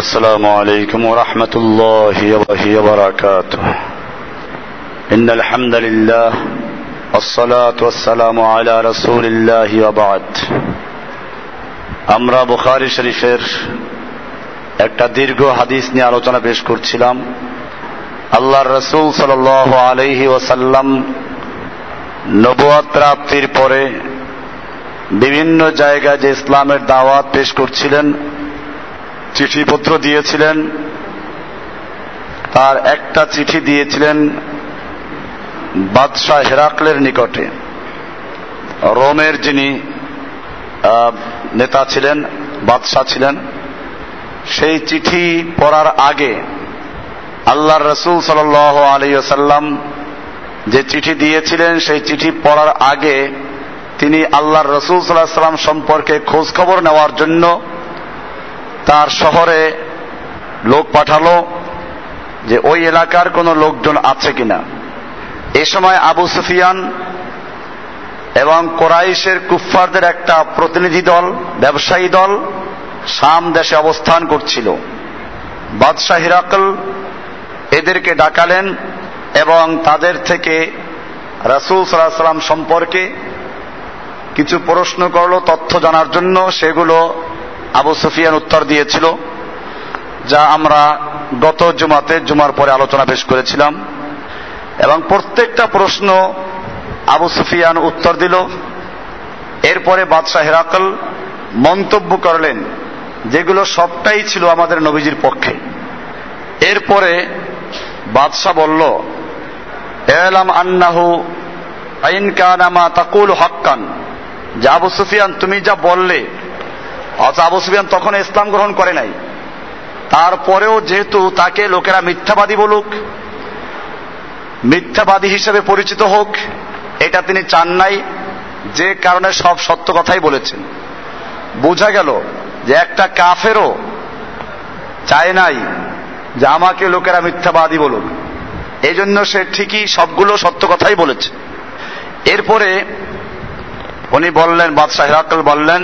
السلام عليكم ورحمة الله وبركاته إن الحمد لله والصلاة والسلام على رسول الله وبعد আমরা বুখারি শরীফের একটা দীর্ঘ হাদিস নিয়ে আলোচনা পেশ করছিলাম আল্লাহর রসুল সাল আলহি ওসাল্লাম নবুয়াত প্রাপ্তির পরে বিভিন্ন জায়গায় যে ইসলামের দাওয়াত পেশ করছিলেন চিঠিপত্র দিয়েছিলেন। তার একটা চিঠি দিয়েছিলেন বাদশাহ হেরাকলের নিকটে। রোমের যিনি নেতা ছিলেন, বাদশাহ ছিলেন, সেই চিঠি পড়ার আগে আল্লাহর রসুল সাল আলিয়াল্লাম যে চিঠি দিয়েছিলেন, সেই চিঠি পড়ার আগে তিনি আল্লাহর রসুল সাল্লাহ সাল্লাম সম্পর্কে খোঁজখবর নেওয়ার জন্য তার শহরে লোক পাঠালো যে ওই এলাকার কোনো লোকজন আছে কিনা। এ সময় আবু সুফিয়ান এবং কোরাইশের কুফফারদের একটা প্রতিনিধি দল, ব্যবসায়ী দল শাম দেশে অবস্থান করছিল। বাদশাহ হিরাকল এদেরকে ডাকালেন এবং তাদের থেকে রাসুল সাল্লাহ সাল্লাম সম্পর্কে কিছু প্রশ্ন করল তথ্য জানার জন্য। সেগুলো আবু সুফিয়ান উত্তর দিয়েছিল, যা আমরা গত জুমাতে, জুমার পরে আলোচনা পেশ করেছিলাম। এবং প্রত্যেকটা প্রশ্ন আবু সুফিয়ান উত্তর দিল। এরপরে বাদশাহ হেরাকল মন্তব্য করলেন, যেগুলো সবটাই ছিল আমাদের নবীজির পক্ষে। এরপরে বাদশাহ বলল, এলাম আন্নাহু আইন কানামা তাকুল হক্কান। যে আবু সুফিয়ান, তুমি যা বললে অথচ আবু সুফিয়ান তখন ইসলাম গ্রহণ করে নাই। তারপরেও যেহেতু তাকে লোকেরা মিথ্যাবাদী বলুক, মিথ্যাবাদী হিসেবে পরিচিত হোক, এটা তিনি চান নাই, যে কারণে সব সত্য কথাই বলেছেন। বোঝা গেল যে একটা কাফেরও চায় নাই যে আমাকে লোকেরা মিথ্যাবাদী বলুক। এই জন্য সে ঠিকই সবগুলো সত্য কথাই বলেছে। এরপরে উনি বললেন, বাদশাহ হিরাকল বললেন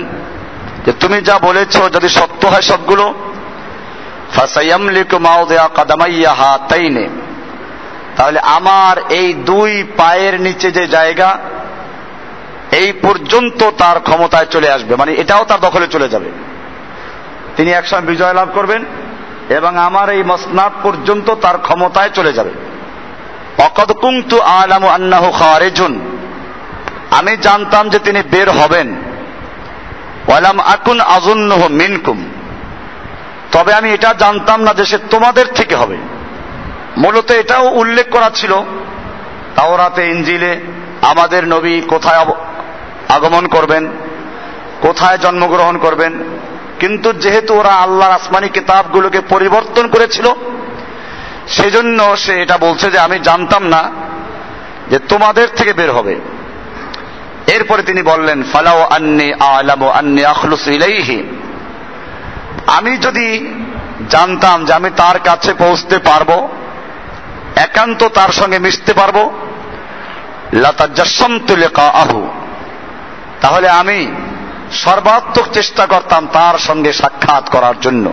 যে তুমি যা বলেছ, যদি সত্য হয় সবগুলো তাহলে আমার এই দুই পায়ের নিচে যে জায়গা, এই পর্যন্ত তার ক্ষমতায় চলে আসবে মানে এটাও তার দখলে চলে যাবে। তিনি একসময় বিজয় লাভ করবেন, এবং আমার এই মসনাদ পর্যন্ত তার ক্ষমতায় চলে যাবে। আলামু আন্নাহু আমি জানতাম যে তিনি বের হবেন। ওয়ালাম আকুন আজুন্নহ মিনকুম। তবে আমি এটা জানতাম না যে সে তোমাদের থেকে হবে। মূলত এটাও উল্লেখ করা ছিল তাওরাতে ইঞ্জিলে আমাদের নবী কোথায় আগমন করবেন, কোথায় জন্মগ্রহণ করবেন। কিন্তু যেহেতু ওরা আল্লাহর আসমানি কিতাবগুলোকে পরিবর্তন করেছিল, সেজন্য সে এটা বলছে যে আমি জানতাম না যে তোমাদের থেকে বের হবে। এরপরে তিনি বললেন, ফালাও আন্নি আলামু আন্নি আখলুস ইলাইহি। আমি যদি জানতাম যে আমি তার কাছে পৌঁছতে পারব, একান্ত তার সঙ্গে মিশতে পারব আহু তাহলে আমি সর্বাত্মক চেষ্টা করতাম তার সঙ্গে সাক্ষাৎ করার জন্য।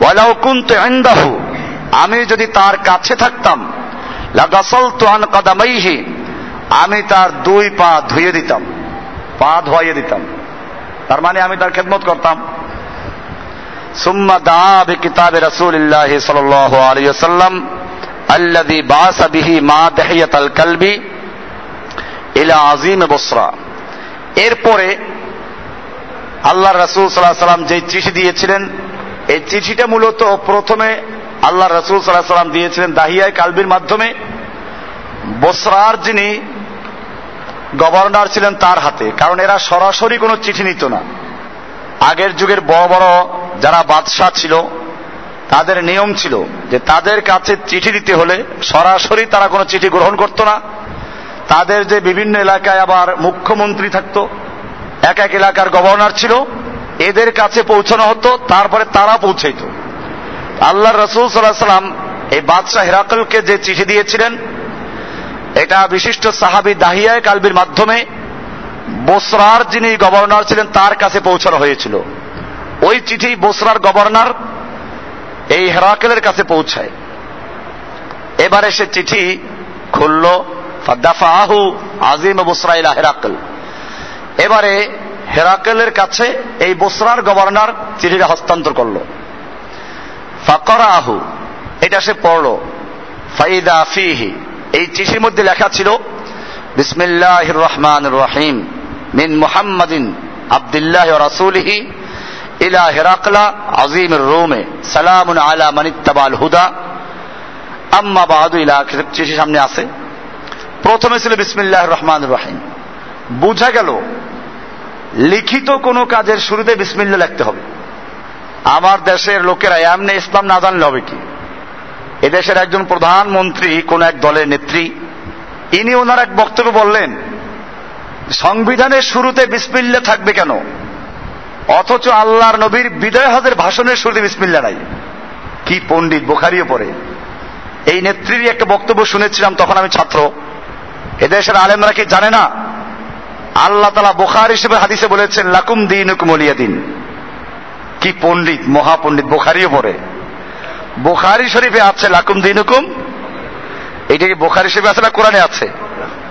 ওয়ালাউ কুনতু ইনদাহু, আমি যদি তার কাছে থাকতাম, লাগাসালতু আন কাদামাইহি আমি তার দুই পা ধুয়ে দিতাম। পা ধোয়াইয়ে দিতাম। তার মানে আমি তার খেদমত করতাম। সুম্মা দা বি কিতাবে রাসূলিল্লাহ সাল্লাল্লাহু আলাইহি ওয়াসাল্লাম, আল্লাযী বাসা বিহি মা দাহিয়াতাল কালবি ইলা আযীম বসরা। এরপরে আল্লাহ রাসূল সাল্লাল্লাহু সাল্লাম যে চিঠি দিয়েছিলেন, এই চিঠিটা মূলত প্রথমে আল্লাহ রাসূল সাল্লাল্লাহু সাল্লাম দিয়েছিলেন দাহিয়ায় কালবির মাধ্যমে। বসরার যিনি গভর্নর ছিলেন তার হাতে, কারণ এরা সরাসরি কোনো চিঠি নিত না। আগের যুগের বড় বড় যারা বাদশাহ ছিল, তাদের নিয়ম ছিল যে তাদের কাছে চিঠি দিতে হলে সরাসরি তারা কোনো চিঠি গ্রহণ করত না। তাদের যে বিভিন্ন এলাকায় আবার মুখ্যমন্ত্রী থাকতো, এক এক এলাকার গভর্নর ছিল, এদের কাছে পৌঁছানো হতো, তারপরে তারা পৌঁছাইত। আল্লাহ রসুল সাল্লাহ সাল্লাম এই বাদশাহ হেরাকলকে যে চিঠি দিয়েছিলেন এটা বিশিষ্ট সাহাবি দাহিয়ায় কালবির মাধ্যমে বসরার যিনি গভর্নর ছিলেন, তার কাছে পৌঁছানো হয়েছিল। ওই চিঠি বসরার গভর্নর এই হেরাকেলের কাছে পৌঁছায়। এবারে সে চিঠি খুলল দাফাহু আজিম বুসরাইলা হেরাকল। এবারে হেরাকেলের কাছে এই বসরার গভর্নর চিঠিটা হস্তান্তর করল। ফাকরা আহু এটা সে পড়ল। ফাইদা ফিহি। এই চিঠির মধ্যে লেখা ছিল বিসমিল্লাহ রহমান রহিম। মিন মুহাম্মাদিন আবদুল্লাহ রাসূলিহি ইলা হেরাকলা আজিম রোমে। সালামুন আলা মানিত্তাবাল হুদা। আম্মা বাহাদু ইলা চিঠি সামনে আছে। প্রথমে ছিল বিসমিল্লাহ রহমান রহিম। বুঝা গেল, লিখিত কোনো কাজের শুরুতে বিসমিল্লা লিখতে হবে। আমার দেশের লোকেরা এমনি ইসলাম না জানলে হবে কি? এদেশের একজন প্রধানমন্ত্রী, কোন এক দলের নেত্রী, ইনি ওনার এক বক্তব্য বললেন, সংবিধানের শুরুতে বিসমিল্লা থাকবে কেন? অথচ আল্লাহর নবীর বিদয় হজের ভাষণের শুরুতে বিসমিল্লা নাই। কি পণ্ডিত বোখারিও পড়ে। এই নেত্রীর একটা বক্তব্য শুনেছিলাম, তখন আমি ছাত্র। এদেশের আলেমরা কি জানে না? আল্লাহ তালা বোখার হিসেবে হাদিসে বলেছেন, লাকুম দিন দিন কি পণ্ডিত, মহাপণ্ডিত বোখারিও পড়ে। বোখারি শরীফে আছে, লাকুম দিন হুকুম এটা কি বোখারি শরীফে আছে না কোরআনে আছে?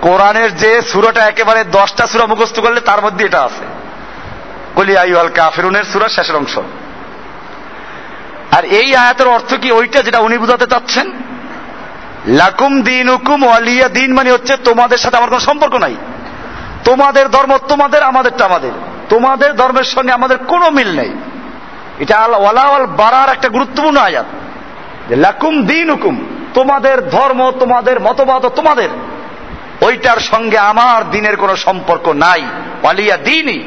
কোরআনের যে সুরাটা একেবারে দশটা সুরা মুখস্থ করলে তার মধ্যে এটা আছে। কলি আইয়াল কাফিরুনের সুরার শেষের অংশ। আর এই আয়াতের অর্থ কি ওইটা যেটা উনি বুঝাতে চাচ্ছেন? লাকুম দিন হুকুম ওয়ালিয়া দিন মানে হচ্ছে তোমাদের সাথে আমার কোনো সম্পর্ক নাই। তোমাদের ধর্ম তোমাদের, আমাদেরটা আমাদের। তোমাদের ধর্মের সঙ্গে আমাদের কোনো মিল নেই। এটা আল ওয়ালাওয়াল বাড়ার একটা গুরুত্বপূর্ণ আয়াত। লাকুম দিন হুকুম তোমাদের ধর্ম, তোমাদের মতবাদ তোমাদের। ওইটার সঙ্গে আমার দিনের কোনো সম্পর্ক নাই। ওয়ালিয়া দিনই,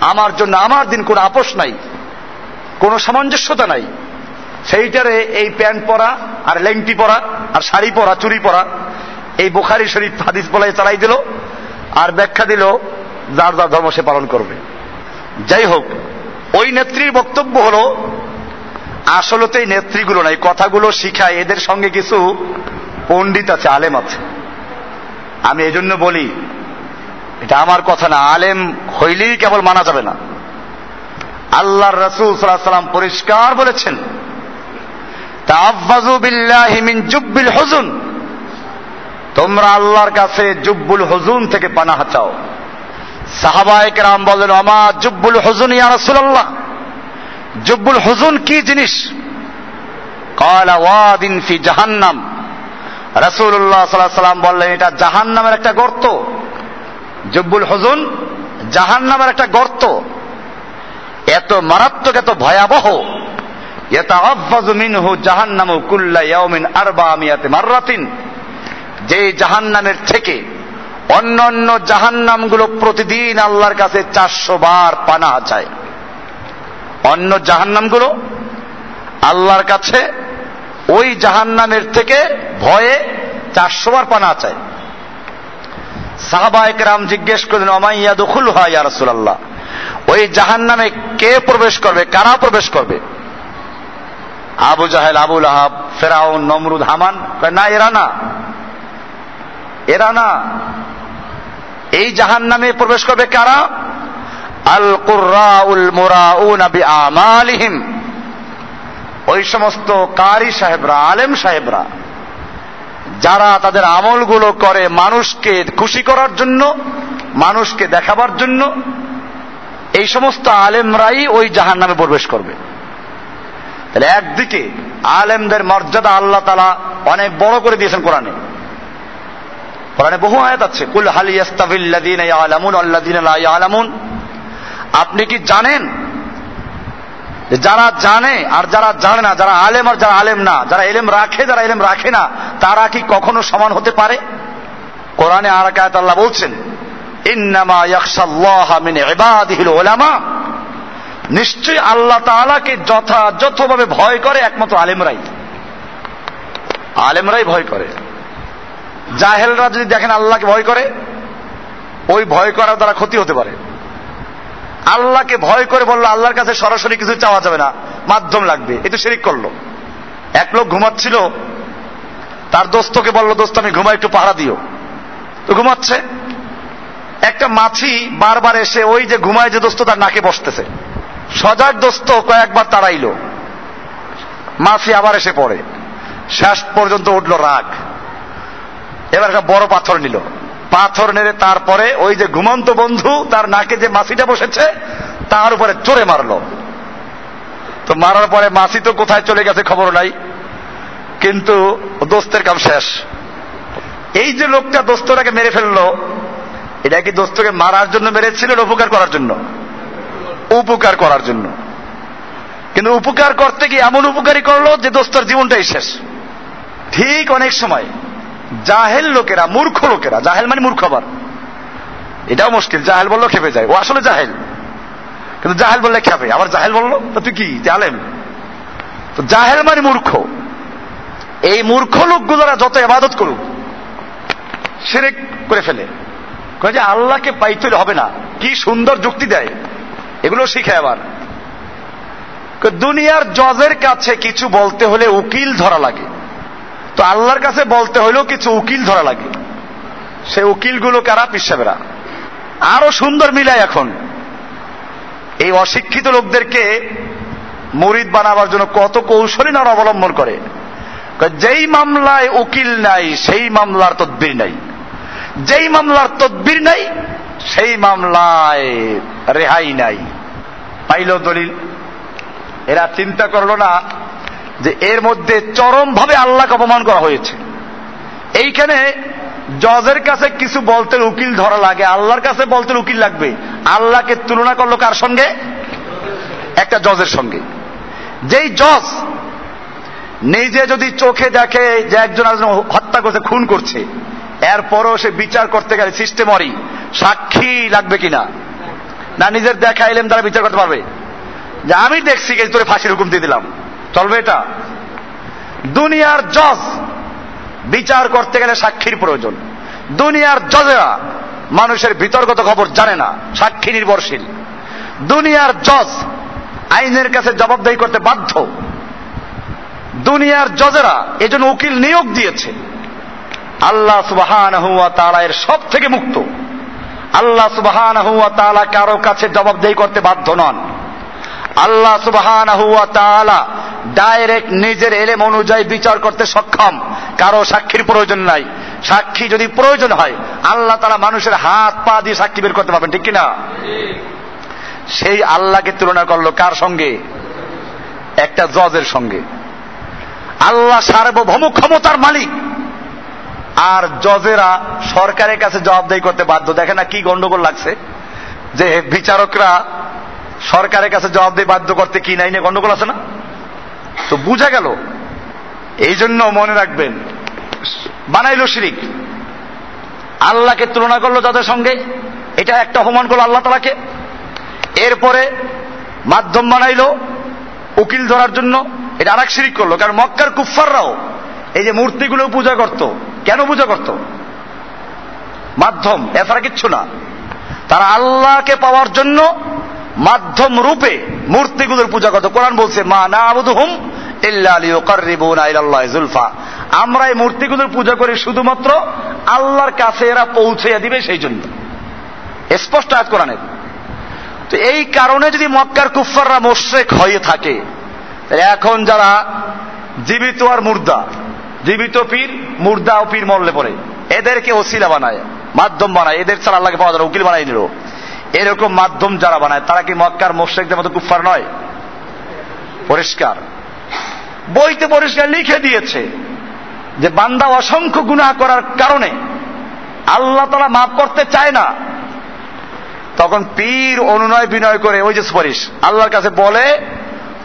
আমার জন্য আমার দিন কোনো আপোষ নাই, কোনো সামঞ্জস্যতা নাই। সেইটারে এই প্যান্ট পরা, আর লেংটি পরা, আর শাড়ি পরা চুরি পরা, এই বোখারি শরীফ হাদিস বলাই চালাই দিল, আর ব্যাখ্যা দিল, যার যার ধর্ম সে পালন করবে। যাই হোক, ওই নেত্রীর বক্তব্য হলো আসলে তো এই নেত্রীগুলো নাই, কথাগুলো শিখায়, এদের সঙ্গে কিছু পণ্ডিত আছে, আলেম আছে। আমি এই জন্য বলি, এটা আমার কথা না, আলেম হইলেই কেবল মানা যাবে না। আল্লাহর রসুল সাল্লাম পরিষ্কার বলেছেন জুব্বিল হুজুন। তোমরা আল্লাহর কাছে জুব্বুল হুজুন থেকে পানাহ চাও। সাহাবায়ক রাম বলেন আমা জুব্বুল হুজুন ইয়া রাসূলুল্লাহ। জুব্বুল হুজুন কি জিনিস? কালা ওয়াদিন ফি জাহান্নাম। রাসূলুল্লাহ সাল্লাল্লাহু সাল্লাম বললেন, এটা জাহান্নামের একটা গর্ত। জব্বুল হুজুন, জাহান্নামের একটা গর্ত। এত মারাত্মক, এত ভয়াবহ। মিনহু জাহান্নামু কুল্লা ইয়াউমিন আরবামিয়াতি মাররাতিন। যে জাহান্নামের থেকে অন্য অন্য জাহান্নামগুলো প্রতিদিন আল্লাহর কাছে চারশো বার পানা চায়। অন্য জাহান্নামগুলো আল্লাহর কাছে ওই জাহান্নামের থেকে ভয়ে চারশো বার পানা চায় সাহাবায়ক রাম জিজ্ঞেস করলেন অমাইয়া দখুল হয় ইয়া রাসূলুল্লাহ? ওই জাহান্নামে কে প্রবেশ করবে? কারা প্রবেশ করবে? আবু জাহেল আবুল আহাব ফেরাউন, নমরুদ, হামান না, এরা না। এরা না। এই জাহান নামে প্রবেশ করবে কারা? আল কুর্রাউল মুরাউন বি আমালিহিম ওই সমস্ত কারি সাহেবরা, আলেম সাহেবরা, যারা তাদের আমলগুলো করে মানুষকে খুশি করার জন্য, মানুষকে দেখাবার জন্য, এই সমস্ত আলেমরাই ওই জাহান নামে প্রবেশ করবে। তাহলে একদিকে আলেমদের মর্যাদা আল্লাহ তালা অনেক বড় করে দিয়েছেন কোরআনে। কোরআনে বহু আয়াত আছে, কুল হালি আলামুন আলামুন আপনি কি জানেন? যারা জানে আর যারা জানে না, যারা আলেম আর যারা আলেম না, যারা এলেম রাখে, যারা এলেম রাখে না, তারা কি কখনো সমান হতে পারে? কোরআনে আর আল্লাহ বলছেন, ইন্নামা ইয়াকশাল্লাহ মিন ইবাদিহিল উলামা নিশ্চয়ই আল্লাহ তাআলাকে যথাযথভাবে ভয় করে একমাত্র আলেমরাই। আলেমরাই ভয় করে। জাহেলরা যদি দেখেন আল্লাহকে ভয় করে, ওই ভয় করার দ্বারা ক্ষতি হতে পারে। আল্লাহকে ভয় করে বলল, আল্লাহর কাছে সরাসরি কিছু চাওয়া যাবে না, মাধ্যম লাগবে। এ তো শিরিক করল। এক লোক ঘুমাচ্ছিল, তার দোস্তকে বলল, দোস্ত, আমি ঘুমাই, একটু পাহারা দিও। তো ঘুমাচ্ছে। একটা মাছি বারবার এসে ওই যে ঘুমায় যে দোস্ত, তার নাকে বসতেছে। সজাগ দোস্ত কয়েকবার তাড়াইলো। মাছি আবার এসে পড়ে। শেষ পর্যন্ত উঠল রাগ। এবার একটা বড় পাথর নিল। পাথর নেড়ে তারপরে ওই যে ঘুমন্ত বন্ধু তার নাকে যে মাসিটা বসেছে, তার উপরে চড়ে মারলো। তো মারার পরে মাসি তো কোথায় চলে গেছে খবর নাই, কিন্তু দোস্তের কাম শেষ। এই যে লোকটা দোস্তটাকে মেরে ফেলল, এটা কি দোস্তকে মারার জন্য মেরেছিল উপকার করার জন্য? উপকার করার জন্য। কিন্তু উপকার করতে গিয়ে এমন উপকারী করল যে দোস্তর জীবনটাই শেষ। ঠিক অনেক সময় জাহেল লোকেরা, মূর্খ লোকেরা। জাহেল মানে মূর্খ আবার। এটাও মুশকিল, জাহেল বলল খেপে যায়। ও আসলে জাহেল। কিন্তু জাহেল বললে খেপে। আবার জাহেল বলল, তো তুই কি? জালেম তো জাহেল মানে মূর্খ। এই মূর্খ লোকগুলোরা যত এবাদত করুক সেরে করে ফেলে। যে আল্লাহকে পাইতে হবে না। কি সুন্দর যুক্তি দেয়। এগুলো শিখে আবার। দুনিয়ার জজের কাছে কিছু বলতে হলে উকিল ধরা লাগে। তো আল্লাহর কাছে বলতে হলেও কিছু উকিল ধরা লাগে। সে উকিলগুলো কারা পিসাবেরা আরও সুন্দর মিলায় এখন। এই অশিক্ষিত লোকদেরকে মরিদ বানাবার জন্য কত কৌশলী না অবলম্বন করে। যেই মামলায় উকিল নাই, সেই মামলার তদ্বির নাই। যেই মামলার তদ্বির নাই, সেই মামলায় রেহাই নাই। পাইল দলিল। এরা চিন্তা করল না যে এর মধ্যে চরম ভাবে আল্লাহকে অপমান করা হয়েছে। এইখানে জজের কাছে কিছু বলতে উকিল ধরা লাগে, আল্লাহর কাছে বলতে উকিল লাগবে। আল্লাহকে তুলনা করল কার সঙ্গে? একটা জজের সঙ্গে। যেই জজ নিজে যদি চোখে দেখে যে একজন একজন হত্যা করছে, খুন করছে, এরপরও সে বিচার করতে গেলে সিস্টেমরি সাক্ষী লাগবে কিনা? না নিজের দেখা এলেম দ্বারা বিচার করতে পারবে? যে আমি দেখছি তোরে ফাঁসির হুকুম দিয়ে দিলাম। চলবে এটা? দুনিয়ার জজ বিচার করতে গেলে সাক্ষীর প্রয়োজন। দুনিয়ার জজেরা মানুষের বিতর্কত খবর জানে না, সাক্ষী নির্ভরশীল। দুনিয়ার জজ আইনের কাছে জবাবদাহি করতে বাধ্য। দুনিয়ার জজেরা এজন্য উকিল নিয়োগ দিয়েছে। আল্লাহ সুবাহান হুয়া তালা এর সব থেকে মুক্ত। আল্লাহ সুবাহান হুয়া তালা কারও কাছে জবাবদেহি করতে বাধ্য নন। আল্লাহ সুবাহান হুয়া তালা ডাইরেক্ট নিজের এলেম অনুযায়ী বিচার করতে সক্ষম। কারও সাক্ষীর প্রয়োজন নাই। সাক্ষী যদি প্রয়োজন হয়, আল্লাহ তারা মানুষের হাত, পা দিয়ে সাক্ষী বের করতে পারবেন, ঠিক কিনা? সেই আল্লাহকে তুলনা করল কার সঙ্গে? একটা জজের সঙ্গে। আল্লাহ সার্বভৌম ক্ষমতার মালিক। আর জজেরা সরকারের কাছে জবাবদাহি করতে বাধ্য। দেখে না কি গন্ডগোল লাগছে। যে বিচারকরা সরকারের কাছে জবাবদাহি বাধ্য করতে কি নাই গন্ডগোল আছে না? তো বুঝা গেল। এই জন্য মনে রাখবেন, বানাইলো শিরিক। আল্লাহকে তুলনা করল যাদের সঙ্গে, এটা একটা অপমান করল আল্লাহ তালাকে এরপরে মাধ্যম বানাইলো, উকিল ধরার জন্য, এটা আরেক শিরিক করল। কারণ মক্কার কুফাররাও এই যে মূর্তিগুলো পূজা করত, কেন পূজা করত? মাধ্যম এছাড়া কিচ্ছু না। তারা আল্লাহকে পাওয়ার জন্য মাধ্যম রূপে মূর্তিগুলোর পূজা করত। কোরআন বলছে, মা না আবুদুহুম জুলফা। আমরা এই মূর্তিগুলোর পূজা করি শুধুমাত্র আল্লাহর কাছে এরা পৌঁছে দিবে সেই জন্য। স্পষ্ট আয়াত কোরআনের। তো এই কারণে যদি মক্কার কুফাররা মোশ্রেক হয়ে থাকে এখন যারা জীবিত আর মুর্দা, জীবিত পীর, মুর্দা ও পীর মরলে পরে এদেরকে ওসিলা বানায়, মাধ্যম বানায়। এদের ছাড়া আল্লাহকে পাওয়া যায় উকিল বানাই নিল। এরকম মাধ্যম যারা বানায়, তারা কি মক্কার মোশ্রেকদের মতো কুফার নয়? পরিষ্কার। বইতে পরিষ্কার লিখে দিয়েছে যে বান্দা অসংখ্য গুনাহ করার কারণে আল্লাহ তারা মাফ করতে চায় না। তখন পীর অনুনয় বিনয় করে ওই যে সুপারিশ, আল্লাহর কাছে বলে,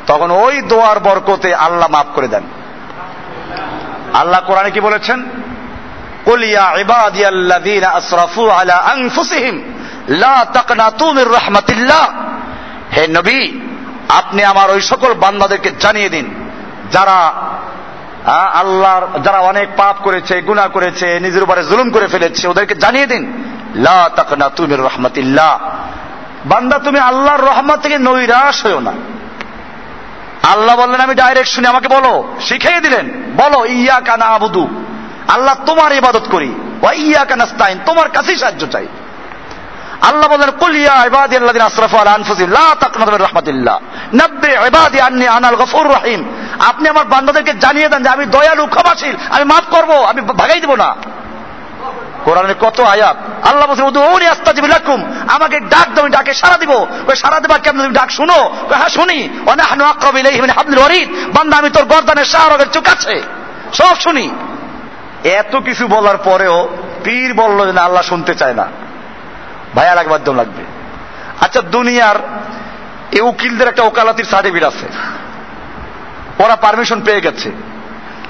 তখন ওই দোয়ার বরকতে আল্লাহ মাফ করে দেন। আল্লাহ কোরআনে কি বলেছেন? কুলিয়া ইবাদিয়াল্লাযীনা আসরাফু আলা আনফুসিহিম। রাহমাতিল্লাহ। হে নবী, আপনি আমার ওই সকল বান্দাদেরকে জানিয়ে দিন। যারা আল্লাহর, যারা অনেক পাপ করেছে গুণা করেছে, নিজের উপরে জুলুম করে ফেলেছে, ওদেরকে জানিয়ে দিন। লা তাকনা তুমি রহমতিল্লাহ। বান্দা, তুমি আল্লাহর রহমত থেকে নৈরাশ হয়েও না। আল্লাহ বললেন, আমি ডাইরেক্ট শুনে, আমাকে বলো। শিখিয়ে দিলেন, বলো ইয়া কানা আবুদু আল্লাহ তোমার ইবাদত করি। ইয়া কানাস্তাইন তোমার কাছেই সাহায্য চাই। আল্লাহ বলেন কুলিয়া ইবাদি আল্লাযিনা আসরাফু আলা আনফুসিহিম, লা তাকনাতু মির রাহমাতিল্লাহ। নাব্বি ইবাদি আন্নি আনাল গফুর রহিম। আপনি আমার বান্দাদেরকে জানিয়ে দেন যে আমি দয়ালু, ক্ষমাশীল, আমি মাফ করব, আমি ভাগাই দেব না। কোরআনের কত আয়াত। আল্লাহ বলছেন উদুনি আস্তাজিবিলাকুম আমাকে ডাক দাও ডাকে সারা দিব। ওই সারা দেবা কেমন তুমি ডাক শুনো? হ্যাঁ শুনি। অনাহনু আক্রাবু ইলাইহি মিন হাবলিল ওয়ারিদ। বান্দা, আমি তোর গর্দানের শাহরগের চুক আছে। সব শুনি। এত কিছু বলার পরেও পীর বলল যে আল্লাহ শুনতে চায় না। ভাইয়া লাগবে মাধ্যম লাগবে। আচ্ছা দুনিয়ার এই উকিলদের একটা ওকালাতির সার্টিফিকেট আছে। ওরা পারমিশন পেয়ে গেছে।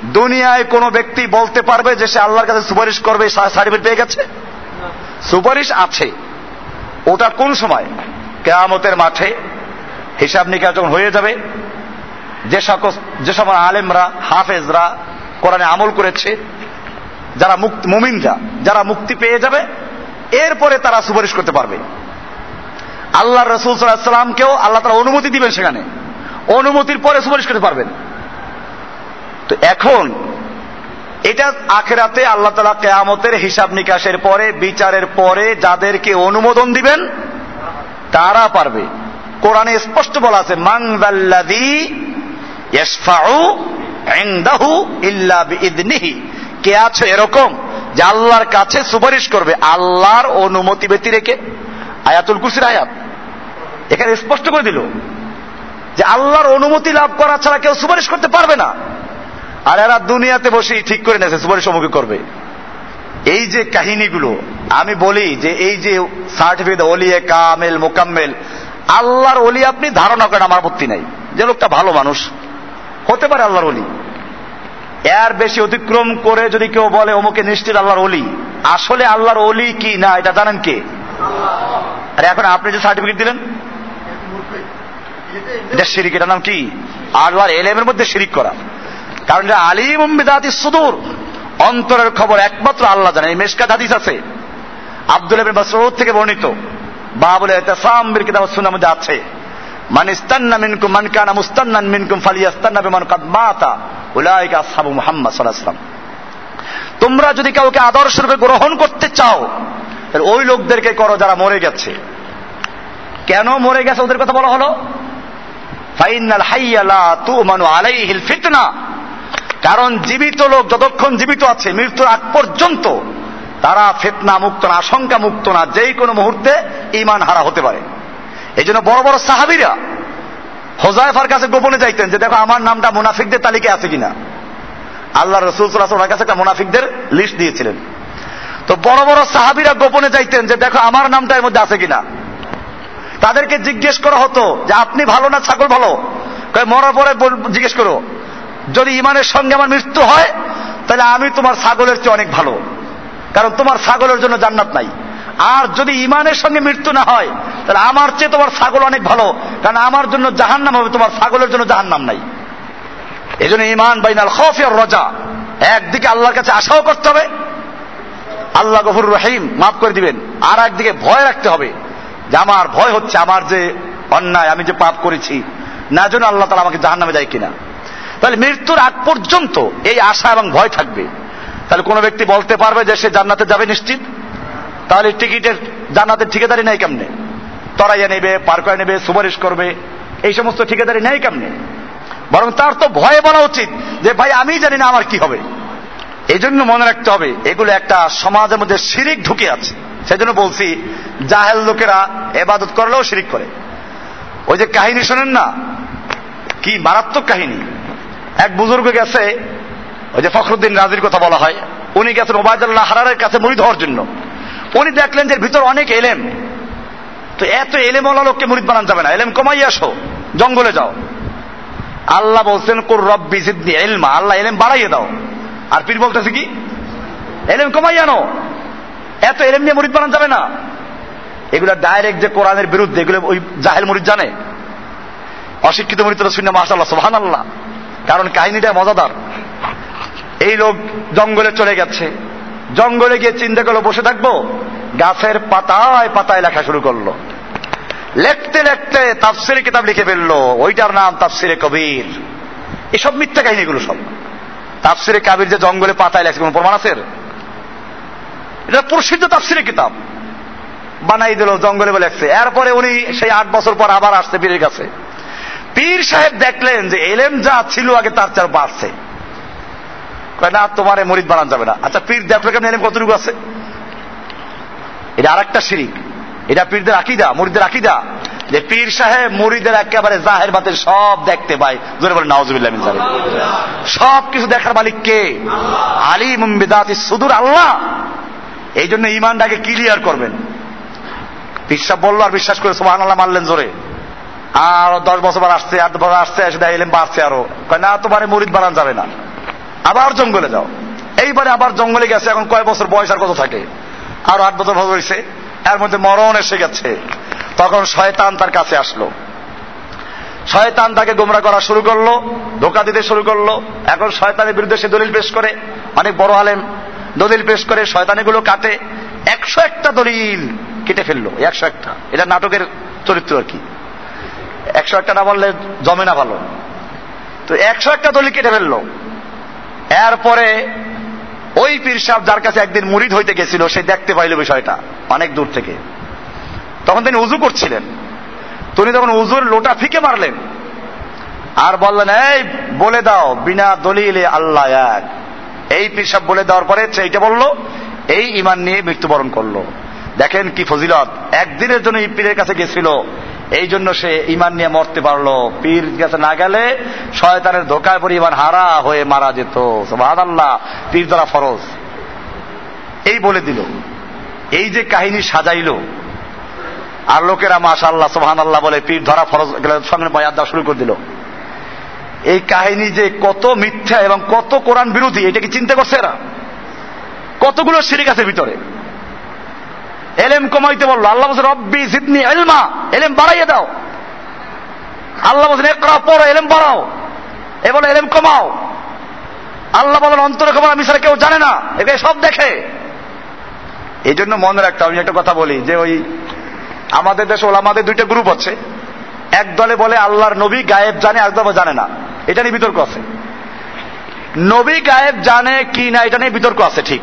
দুনিয়ায় কোন ব্যক্তি বলতে পারবে যে সে আল্লাহর কাছে সুপারিশ করবে সার্টিফিকেট পেয়ে গেছে? সুপারিশ আছে। ওটা কোন সময়? কেয়ামতের মাঠে হিসাব নিকাশ যখন হয়ে যাবে, যে সকল যে সকল আলেমরা, হাফেজরা কোরআনে আমল করেছে, যারা মুমিনরা, যারা মুক্তি পেয়ে যাবে এরপরে তারা সুপারিশ করতে পারবে। আল্লাহ রসুল সাল্লামকেও আল্লাহ তারা অনুমতি দিবেন সেখানে। অনুমতির পরে সুপারিশ করতে পারবেন। তো এখন, এটা আখেরাতে আল্লাহ তালা কেয়ামতের হিসাব নিকাশের পরে, বিচারের পরে যাদেরকে অনুমোদন দিবেন, তারা পারবে। কোরআনে স্পষ্ট বলা আছে মাংদাল্লাদি কে আছে এরকম? যে আল্লাহর কাছে সুপারিশ করবে, আল্লাহর অনুমতি ব্যতি রেখে। আয়াতুল কুসির আয়াত। এখানে স্পষ্ট করে দিল যে আল্লাহর অনুমতি লাভ করা ছাড়া কেউ সুপারিশ করতে পারবে না। আর এরা দুনিয়াতে বসেই ঠিক করে নেছে সুপারিশ সম্মুখে করবে। এই যে কাহিনীগুলো, আমি বলি যে এই যে সার্টিফিকেট অলিয়ে কামেল, মোকাম্মেল, আল্লাহর অলি আপনি ধারণা করেন, আমার আপত্তি নাই। যে লোকটা ভালো মানুষ, হতে পারে আল্লাহর অলি এর বেশি অতিক্রম করে যদি কেউ বলে অমুকে নিশ্চিত আল্লাহর অলি আসলে আল্লাহর অলি কি? না, এটা জানেন কে? আর এখন আপনি যে সার্টিফিকেট দিলেন, এটা শিরিক, এটার নাম কি? আল্লাহর এলেমের মধ্যে শিরিক করা। কারণ এটা আলিম উম্মিদাতি সুদূর, অন্তরের খবর একমাত্র আল্লাহ জানে এই মেশকাত হাদিস আছে। আব্দুল ইবনে মাসউদ থেকে বর্ণিত। বাবুল ইহতিসাম বিল কিতাব সুন্নাহ আছে। মান ইস্তান্না মিনকুম, মান মিনকুম ফালিয়াস্তান্না বিমান কাদ মাতা। উলাইকা আসহাবু মুহাম্মদ সাল্লাল্লাহু তোমরা যদি কাউকে আদর্শ রূপে গ্রহণ করতে চাও, তাহলে ওই লোকদেরকে করো যারা মরে গেছে। কেন মরে গেছে ওদের কথা বলা হলো? ফাইনাল হাইয়া লা তুমানু আলাইহিল ফিতনা। কারণ জীবিত লোক যতক্ষণ জীবিত আছে, মৃত্যুর আগ পর্যন্ত, তারা ফেতনা মুক্ত না, আশঙ্কা মুক্ত না, যেই কোনো মুহূর্তে ইমান হারা হতে পারে। এই জন্য বড় বড় সাহাবিরা হোজাইফার কাছে গোপনে যাইতেন যে দেখো আমার নামটা মুনাফিকদের তালিকায় আছে কিনা। আল্লাহ রসুল সাল্লাহ কাছে একটা মুনাফিকদের লিস্ট দিয়েছিলেন। তো বড় বড় সাহাবিরা গোপনে যাইতেন যে দেখো আমার নামটা এর মধ্যে আছে কিনা। তাদেরকে জিজ্ঞেস করা হতো যে আপনি ভালো না ছাগল ভালো? মরার পরে জিজ্ঞেস করো, যদি ইমানের সঙ্গে আমার মৃত্যু হয়, তাহলে আমি তোমার ছাগলের চেয়ে অনেক ভালো। কারণ তোমার ছাগলের জন্য জান্নাত নাই। আর যদি ইমানের সঙ্গে মৃত্যু না হয় তাহলে আমার চেয়ে তোমার ছাগল অনেক ভালো। কারণ আমার জন্য জাহান্নাম হবে, তোমার ছাগলের জন্য জাহান্নাম নাই। এই জন্য ইমান বাইনাল খফিয়ার রজা। একদিকে আল্লাহর কাছে আশাও করতে হবে, আল্লাহ গফুর রহিম মাফ করে দিবেন। আর একদিকে ভয় রাখতে হবে, যে আমার ভয় হচ্ছে, আমার যে অন্যায়, আমি যে পাপ করেছি, না যেন আল্লাহ তালা আমাকে জাহান নামে যায় কিনা। তাহলে মৃত্যুর আগ পর্যন্ত এই আশা এবং ভয় থাকবে। তাহলে কোনো ব্যক্তি বলতে পারবে যে সে জান্নাতে যাবে নিশ্চিত? তাহলে টিকিটের জান্নাতের ঠিকাদারি নেই কেমনে? তরাইয়া নেবে, পার করে নেবে, সুপারিশ করবে। এই সমস্ত ঠিকাদারি নেই কেমনে? বরং তার তো ভয়ে বলা উচিত যে, ভাই, আমি জানি না আমার কি হবে। এই জন্য মনে রাখতে হবে, এগুলো একটা সমাজের মধ্যে শিরিক ঢুকে আছে। সেজন্য বলছি, জাহেল লোকেরা এবাদত করলেও শিরিক করে। ওই যে কাহিনী শোনেন না? কি মারাত্মক কাহিনী। এক বুজুর্গ গেছে, ওই যে ফখরুদ্দিন রাজির কথা বলা হয়। উনি গেছেন ওবায়দুল্লাহ হারারের কাছে মুড়ি হওয়ার জন্য। উনি দেখলেন যে ভিতর অনেক এলেম। তো এত এলেমওয়ালা লোককে মুড়িদ বানান যাবে না। এলেম কমাই আসো। জঙ্গলে যাও। আল্লাহ বলছেন কোর রব্বি সিদ্দি এলমা আল্লাহ এলেম বাড়াইয়ে দাও। আর পীর বলতেছে কি? এলেম কমাই আনো। এত এলেম নিয়ে মুরিদ বানান যাবে না। এগুলো ডাইরেক্ট যে কোরআনের বিরুদ্ধে, এগুলো ওই জাহেল মুড়িদ জানে। অশিক্ষিত মুড়িদ তো শুনে মাসাল্লাহ সোহান আল্লাহ কারণ কাহিনীটা মজাদার। এই লোক জঙ্গলে চলে গেছে। জঙ্গলে গিয়ে চিন্তা করল, বসে থাকব? গাছের পাতায় পাতায় লেখা শুরু করল। লেখতে লেখতে তাফসিরে কিতাব লিখে ফেলল। ওইটার নাম তাফসিরে কবির। এসব মিথ্যা কাহিনীগুলো সব। তাফসিরে কাবির যে জঙ্গলে পাতায় লেখছে কোন প্রমাণ আছে? এটা প্রসিদ্ধ তাফসিরে কিতাব। বানাই দিল, জঙ্গলে লেখছে। এরপরে উনি সেই আট বছর পর আবার আসছে পীরের কাছে। পীর সাহেব দেখলেন যে এলেম যা ছিল আগে তার চার বাড়ছে। কয়, না, তোমার মরিদ বানান যাবে না। আচ্ছা পীর দেখল কেমন এলেম কতটুকু আছে? এটা আর একটা শিরিক। এটা পীরদের আকিদা মুরিদের আকিদা। যে পীর সাহেব মুরিদের একেবারে জাহের বাতের সব দেখতে পায়। জোরে বলে মিন সব কিছু দেখার মালিক কে? আলী মুম্বিদাতি সুদূর আল্লাহ। এই জন্য ইমানটাকে ক্লিয়ার করবেন। বিশ্বাস বলল আর বিশ্বাস করে সোহান আল্লাহ মারলেন জোরে। আর দশ বছর আসছে, আট বছর আসছে এসে দেখলেন বাড়ছে আরও। না, তোমার মুরিদ বানান যাবে না। আবার জঙ্গলে যাও। এইবারে আবার জঙ্গলে গেছে, এখন কয় বছর বয়স আর কত থাকে? আরও আট বছর বছর হয়েছে। এর মধ্যে মরণ এসে গেছে। তখন শয়তান তার কাছে আসলো। শয়তান তাকে গোমরা করা শুরু করল, ধোকা দিতে শুরু করল। এখন শয়তানের বিরুদ্ধে সে দলিল পেশ করে, অনেক বড় আলেম। দলিল পেশ করে শয়তানিগুলো কাটে। একশো একটা দলিল কেটে ফেলল, একশো একটা। এটা নাটকের চরিত্র আর কি। একশো একটা না বললে জমে না ভালো। তো একশো একটা দলিল কেটে ফেলল। এরপরে ওই পীর সাহেব যার কাছে একদিন মুরিদ হইতে গেছিল, সে দেখতে পাইল বিষয়টা, অনেক দূর থেকে। তখন তিনি উজু করছিলেন। তিনি তখন উজুর লোটা ফিকে মারলেন। আর বললেন, এই, বলে দাও, বিনা দলিলে আল্লাহ এক। এই পীর সাহেব বলে দেওয়ার পরে সে এইটা বলল, এই ইমান নিয়ে মৃত্যুবরণ করল। দেখেন কি ফজিলত। একদিনের জন্য এই পীরের কাছে গেছিল এই জন্য সে ইমান নিয়ে মরতে পারল। পীর কাছে না গেলে শয়তানের ধোকায় পরে ইমান হারা হয়ে মারা যেত। সুবহান আল্লাহ পীর দ্বারা ফরজ। এই বলে দিল। এই যে কাহিনী সাজাইল, আর লোকেরা মাশা আল্লাহ সোহান আল্লাহ বলে পীর ধরা ফরজ সঙ্গে বয়াদ দেওয়া শুরু করে দিল। এই কাহিনী যে কত মিথ্যা এবং কত কোরআন বিরোধী, এটা কি চিন্তা করছে এরা? কতগুলো সিরিক আছে ভিতরে? এলেম কমাইতে বলল, আল্লাহ বলছে রব্বি জিদনি এলমা এলেম বাড়াইয়ে দাও। আল্লাহ বলছেন একরা পড়ো এলেম বাড়াও। এ বলে, এলেম কমাও। আল্লাহ বলেন, অন্তরে খবর আমি কেউ জানে না এগুলো সব দেখে। এই জন্য মনে রাখতে আমি একটা কথা বলি, যে ওই আমাদের দেশে ওলামাদের দুইটা গ্রুপ আছে। এক দলে বলে, আল্লাহর নবী গায়েব জানে এক দলে জানে না। এটা নিয়ে বিতর্ক আছে। নবী গায়েব জানে কি না, এটা নিয়ে বিতর্ক আছে, ঠিক।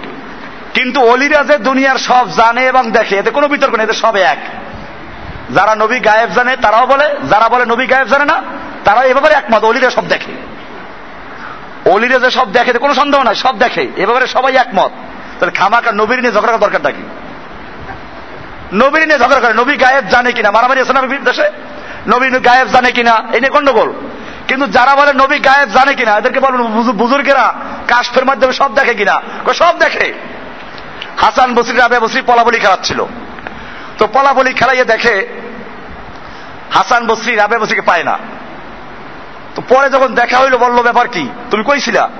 কিন্তু অলিরা যে দুনিয়ার সব জানে এবং দেখে, এতে কোনো বিতর্ক নেই এতে সব এক। যারা নবী গায়েব জানে, তারাও বলে, যারা বলে নবী গায়েব জানে না, তারাও এ ব্যাপারে একমত, অলিরা সব দেখে। অলিরা যে সব দেখে কোনো সন্দেহ নাই, সব দেখে এ ব্যাপারে সবাই একমত। তাহলে খামাকা নবীর নিয়ে ঝগড়া করার দরকারটা কি? নবীর নিয়ে ঝগড়া করে, নবী গায়েব জানে কিনা, মারামারি আছে না দেশে? নবী গায়েব জানে কিনা এই নিয়ে গন্ডগোল। কিন্তু যারা বলে নবী গায়েব জানে কিনা, এদেরকে বলুন, বুজু- বুজুর্গেরা কাশফের মাধ্যমে সব দেখে কিনা সব দেখে। হাসান বসরি রাবে বসরি পলাবলি খেলাচ্ছিল। তো পলাবলি খেলাইয়ে দেখে হাসান বসরি রাবে বসরিকে পায় না। তো পরে যখন দেখা হইল, বলল, ব্যাপার কি? তুমি কইছিলা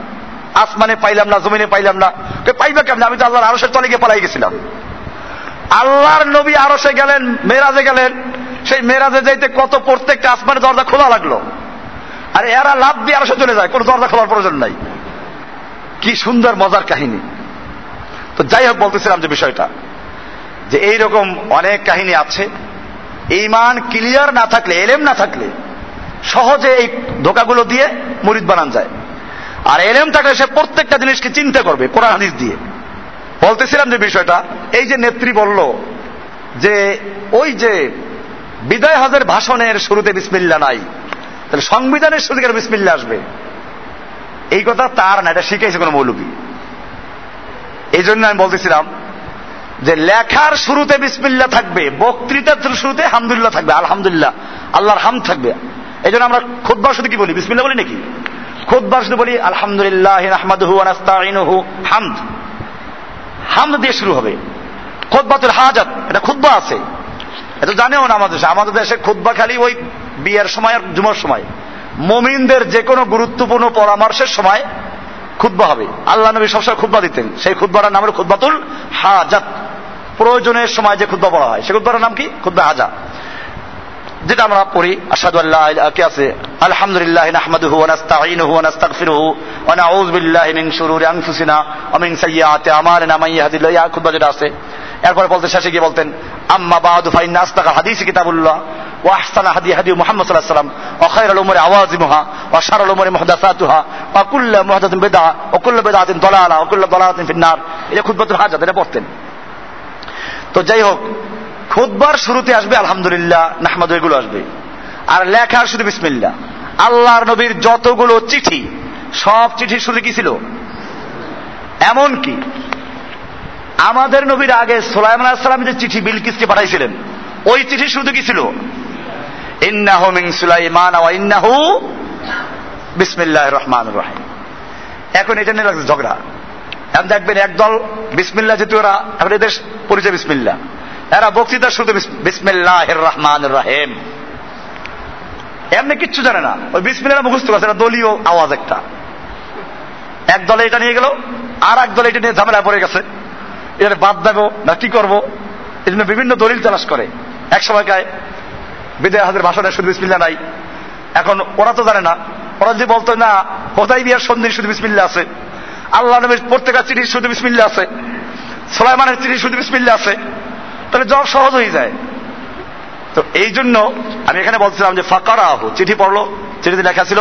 আসমানে পাইলাম না, জমিনে পাইলাম না। পাইবা কেমন? আমি তো আল্লাহর আরশের তলে গিয়ে পালাই গেছিলাম। আল্লাহর নবী আরশে গেলেন, মেরাজে গেলেন। সেই মেরাজে যাইতে কত প্রত্যেকটা আসমানের দরজা খোলা লাগল। আর এরা লাভ দিয়ে আরশে চলে যায়, কোনো দরজা খোলার প্রয়োজন নাই। কি সুন্দর মজার কাহিনী। তো যাই হোক বলতেছিলাম যে বিষয়টা, যে এইরকম অনেক কাহিনী আছে। ইমান ক্লিয়ার না থাকলে, এলেম না থাকলে, সহজে এই ধোকাগুলো দিয়ে মুরিদ বানান যায়। আর এলেম থাকলে সে প্রত্যেকটা জিনিসকে চিন্তা করবে, কোরআন হাদিস দিয়ে। বলতেছিলাম যে বিষয়টা, এই যে নেত্রী বলল যে, ওই যে বিদায় হজের ভাষণের শুরুতে বিসমিল্লা নাই, তাহলে সংবিধানের শুরুতে কেন বিসমিল্লা আসবে? এই কথা তার না, এটা শিখেছে কোনো মৌলবী। এই জন্য আমি বলতেছিলাম যে লেখার শুরুতে বিসমিল্লা থাকবে, বক্তৃতার শুরুতে হামদুল্লাহ থাকবে, আলহামদুলিল্লাহ, আল্লাহর হাম থাকবে। এই জন্য আমরা খুদ্বার শুধু কি বলি? বিসমিল্লা বলি নাকি? খুদ্বার শুধু বলি, আলহামদুলিল্লাহ হামদ। হামদ দিয়ে শুরু হবে। খুদ্বাতুল হাজাত, এটা খুদ্া আছে। এটা জানেও না আমাদের দেশে। আমাদের দেশে খুদ্া খালি ওই বিয়ের সময় আর জুমার সময়। মমিনদের যে কোনো গুরুত্বপূর্ণ পরামর্শের সময় খুদ্া হবে। আল্লাহ নবী সবসময় খুদ্া দিতেন। সেই খুদ্বার নাম হল খুদ্বাতুল হাজাত। প্রয়োজনের সময় যে খুদ্া পড়া হয়, সেই খুদ্বার নাম কি? খুদ্া হাজা। যেটা আমরা পড়ি আসাদু আল্লাহ আছে? আলহামদুলিল্লাহ নাহমাদুহু ওয়া নাস্তাঈনুহু ওয়া নাস্তাগফিরুহু ওয়া নাউযু বিল্লাহি মিন শুরুরি আনফুসিনা ওয়া মিন সাইয়্যাতি আমালিনা। মান ইয়া যেটা আছে। এরপরে বলতে শেষে গিয়ে বলতেন, আম্মা বাদু ফাইন্না আস্তাকা হাদিস কিতাবুল্লাহ। ওয়া আহসানা হাদি হাদি মুহাম্মদ আলাইহি ওয়াসাল্লাম ওয়া খায়রাল উমুরি আওয়াজিমুহা হাজাত এটা পড়তেন। তো যাই হোক খুদ্বার শুরুতে আসবে, আলহামদুলিল্লাহ, নাহমাদ এগুলো আসবে। আর লেখা শুধু বিসমিল্লা আল্লাহর নবীর যতগুলো চিঠি, সব চিঠি শুধু কি ছিল? এমন কি আমাদের নবীর আগে সোলাইমান আসসালাম যে চিঠি বিলকিসকে পাঠাইছিলেন, ওই চিঠি শুধু কি ছিল? ইন্নাহু মিন সুলাইমান ইন্নাহু রহিম। এখন এটা নিয়ে লাগছে ঝগড়া। এখন দেখবেন একদল বিসমিল্লা যেহেতু ওরা এখন এদের পরিচয় বিসমিল্লা এরা বক্তৃতা শুধু রাহেম। এমনি কিচ্ছু জানে না। ওই বিসমিল্লা মুখস্থ করছে এটা দলীয় আওয়াজ একটা। এক দলে এটা নিয়ে গেল আর এক দলে এটা নিয়ে ঝামেলা পড়ে গেছে। এটা বাদ দেবো না, কি করব? এই জন্য বিভিন্ন দলিল তালাশ করে। এক সময়কায় বিদয় হাজার ভাষণে শুধু বিসমিল্লা নাই। এখন ওরা তো জানে না। ওরা যদি বলতো, না, কোথায় বিয়ার সন্ধির শুধু বিসমিল্লা আছে? আল্লাহ নবীর প্রত্যেকের চিঠি শুধু বিসমিল্লা আছে। সোলাইমানের চিঠি শুধু বিসমিল্লা আছে। তাহলে জব সহজ হয়ে যায়। তো এই জন্য আমি এখানে বলছিলাম যে ফাকারা আহ চিঠি পড়ল, চিঠিতে লেখা ছিল,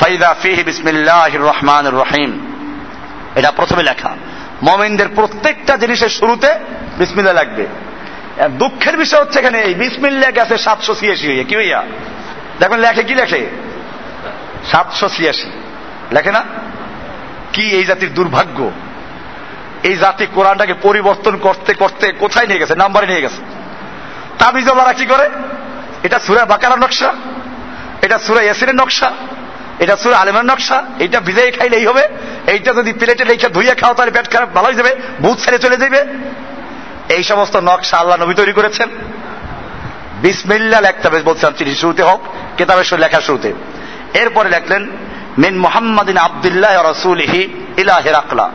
ফাইদা ফিহি বিসমিল্লাহ রহমান রহিম এটা প্রথমে লেখা। মমিনদের প্রত্যেকটা জিনিসের শুরুতে বিসমিল্লা লাগবে। দুঃখের বিষয় হচ্ছে এখানে এই বিসমিল্লা গেছে সাতশো ছিয়াশি হইয়া কি হইয়া দেখুন, লেখে, কি লেখে? সাতশো ছিয়াশি। লেখে না? কি এই জাতির দুর্ভাগ্য? এই জাতি কোরআনটাকে পরিবর্তন করতে করতে কোথায় নিয়ে গেছে? নাম্বারে নিয়ে গেছে। তাবিজওয়ালারা কি করে? এটা সুরা বাকারার নকশা, এটা সুরা ইয়াসিনের নকশা, এটা সুরা আলেমের নকশা, এইটা ভিজাই খাইলেই হবে, এইটা যদি প্লেটে লেখা ধুইয়া খাওয়া তাহলে পেট খারাপ, ভালো হয়ে যাবে, ভূত ছেড়ে চলে যাবে এই সমস্ত নকশা আল্লাহ নবী তৈরি করেছেন। বিসমিল্লা লেখতে হবে, বলছিলাম চিঠি শুরুতে হোক, কেতাবের লেখার শুরুতে। এরপরে লেখলেন, মিন মোহাম্মদিন আবদুল্লাহ রসুলহি ইলা হেরাকলা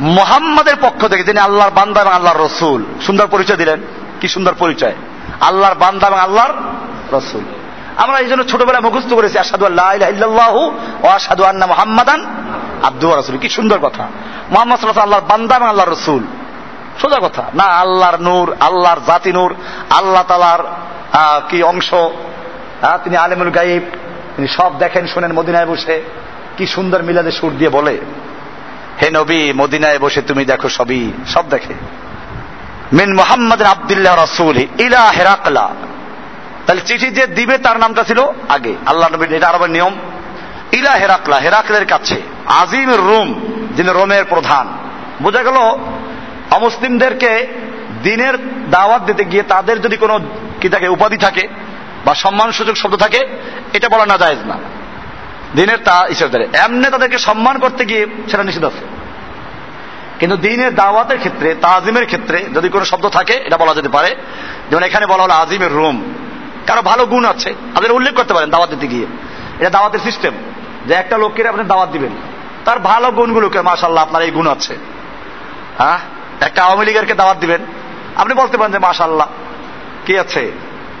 মোহাম্মদের পক্ষ থেকে তিনি আল্লাহর বান্দা এবং আল্লাহর রসুল। সুন্দর পরিচয় দিলেন। কি সুন্দর পরিচয়? আল্লাহর বান্দা এবং আল্লাহর রসুল। আমরা এই জন্য ছোটবেলায় মুখস্থ করেছি আসাদু আল্লাহ ও আসাদু আন্না মোহাম্মদান আব্দু রসুল কি সুন্দর কথা। মোহাম্মদ সাল্লাহ আল্লাহর বান্দা এবং আল্লাহর রসুল। সোজা কথা। না আল্লাহর নূর, আল্লাহর জাতি নূর, আল্লাহ তালার কি অংশ। তিনি আলেমুল গাইব তিনি সব দেখেন, শোনেন, মদিনায় বসে। কি সুন্দর মিলাদে সুর দিয়ে বলে, হে নবী, মদিনায় বসে তুমি দেখো সবই, সব দেখে। মিন মোহাম্মদ আবদুল্লাহ রসুল, ইলা হেরাকলা। তাহলে চিঠি যে দিবে, তার নামটা ছিল আগে আল্লাহ নবীর, এটা আরবের নিয়ম। ইলা হেরাকলা, হেরাকলের কাছে আজিম রোম, যিনি রোমের প্রধান। বোঝা গেল অমুসলিমদেরকে দিনের দাওয়াত দিতে গিয়ে তাদের যদি কোনো কি থাকে, উপাধি থাকে বা সম্মান সুযোগ শব্দ থাকে, এটা বলা না যায় না। দিনের তা হিসেবে ধরে। এমনি তাদেরকে সম্মান করতে গিয়ে সেটা নিষেধ আছে। কিন্তু দিনের দাওয়াতের ক্ষেত্রে, তাজিমের ক্ষেত্রে যদি কোনো শব্দ থাকে, এটা বলা যেতে পারে। যেমন এখানে বলা হলো আজিমের রুম। কারও ভালো গুণ আছে, তাদের উল্লেখ করতে পারেন দাওয়াত দিতে গিয়ে। এটা দাওয়াতের সিস্টেম যে একটা লোককে আপনি দাওয়াত দিবেন। তার ভালো গুণগুলোকে মাশাল্লাহ আপনার এই গুণ আছে। হ্যাঁ? একটা আওয়ামী লীগেরকে দাওয়াত দিবেন। আপনি বলতে পারেন যে মাশাল্লাহ কি আছে?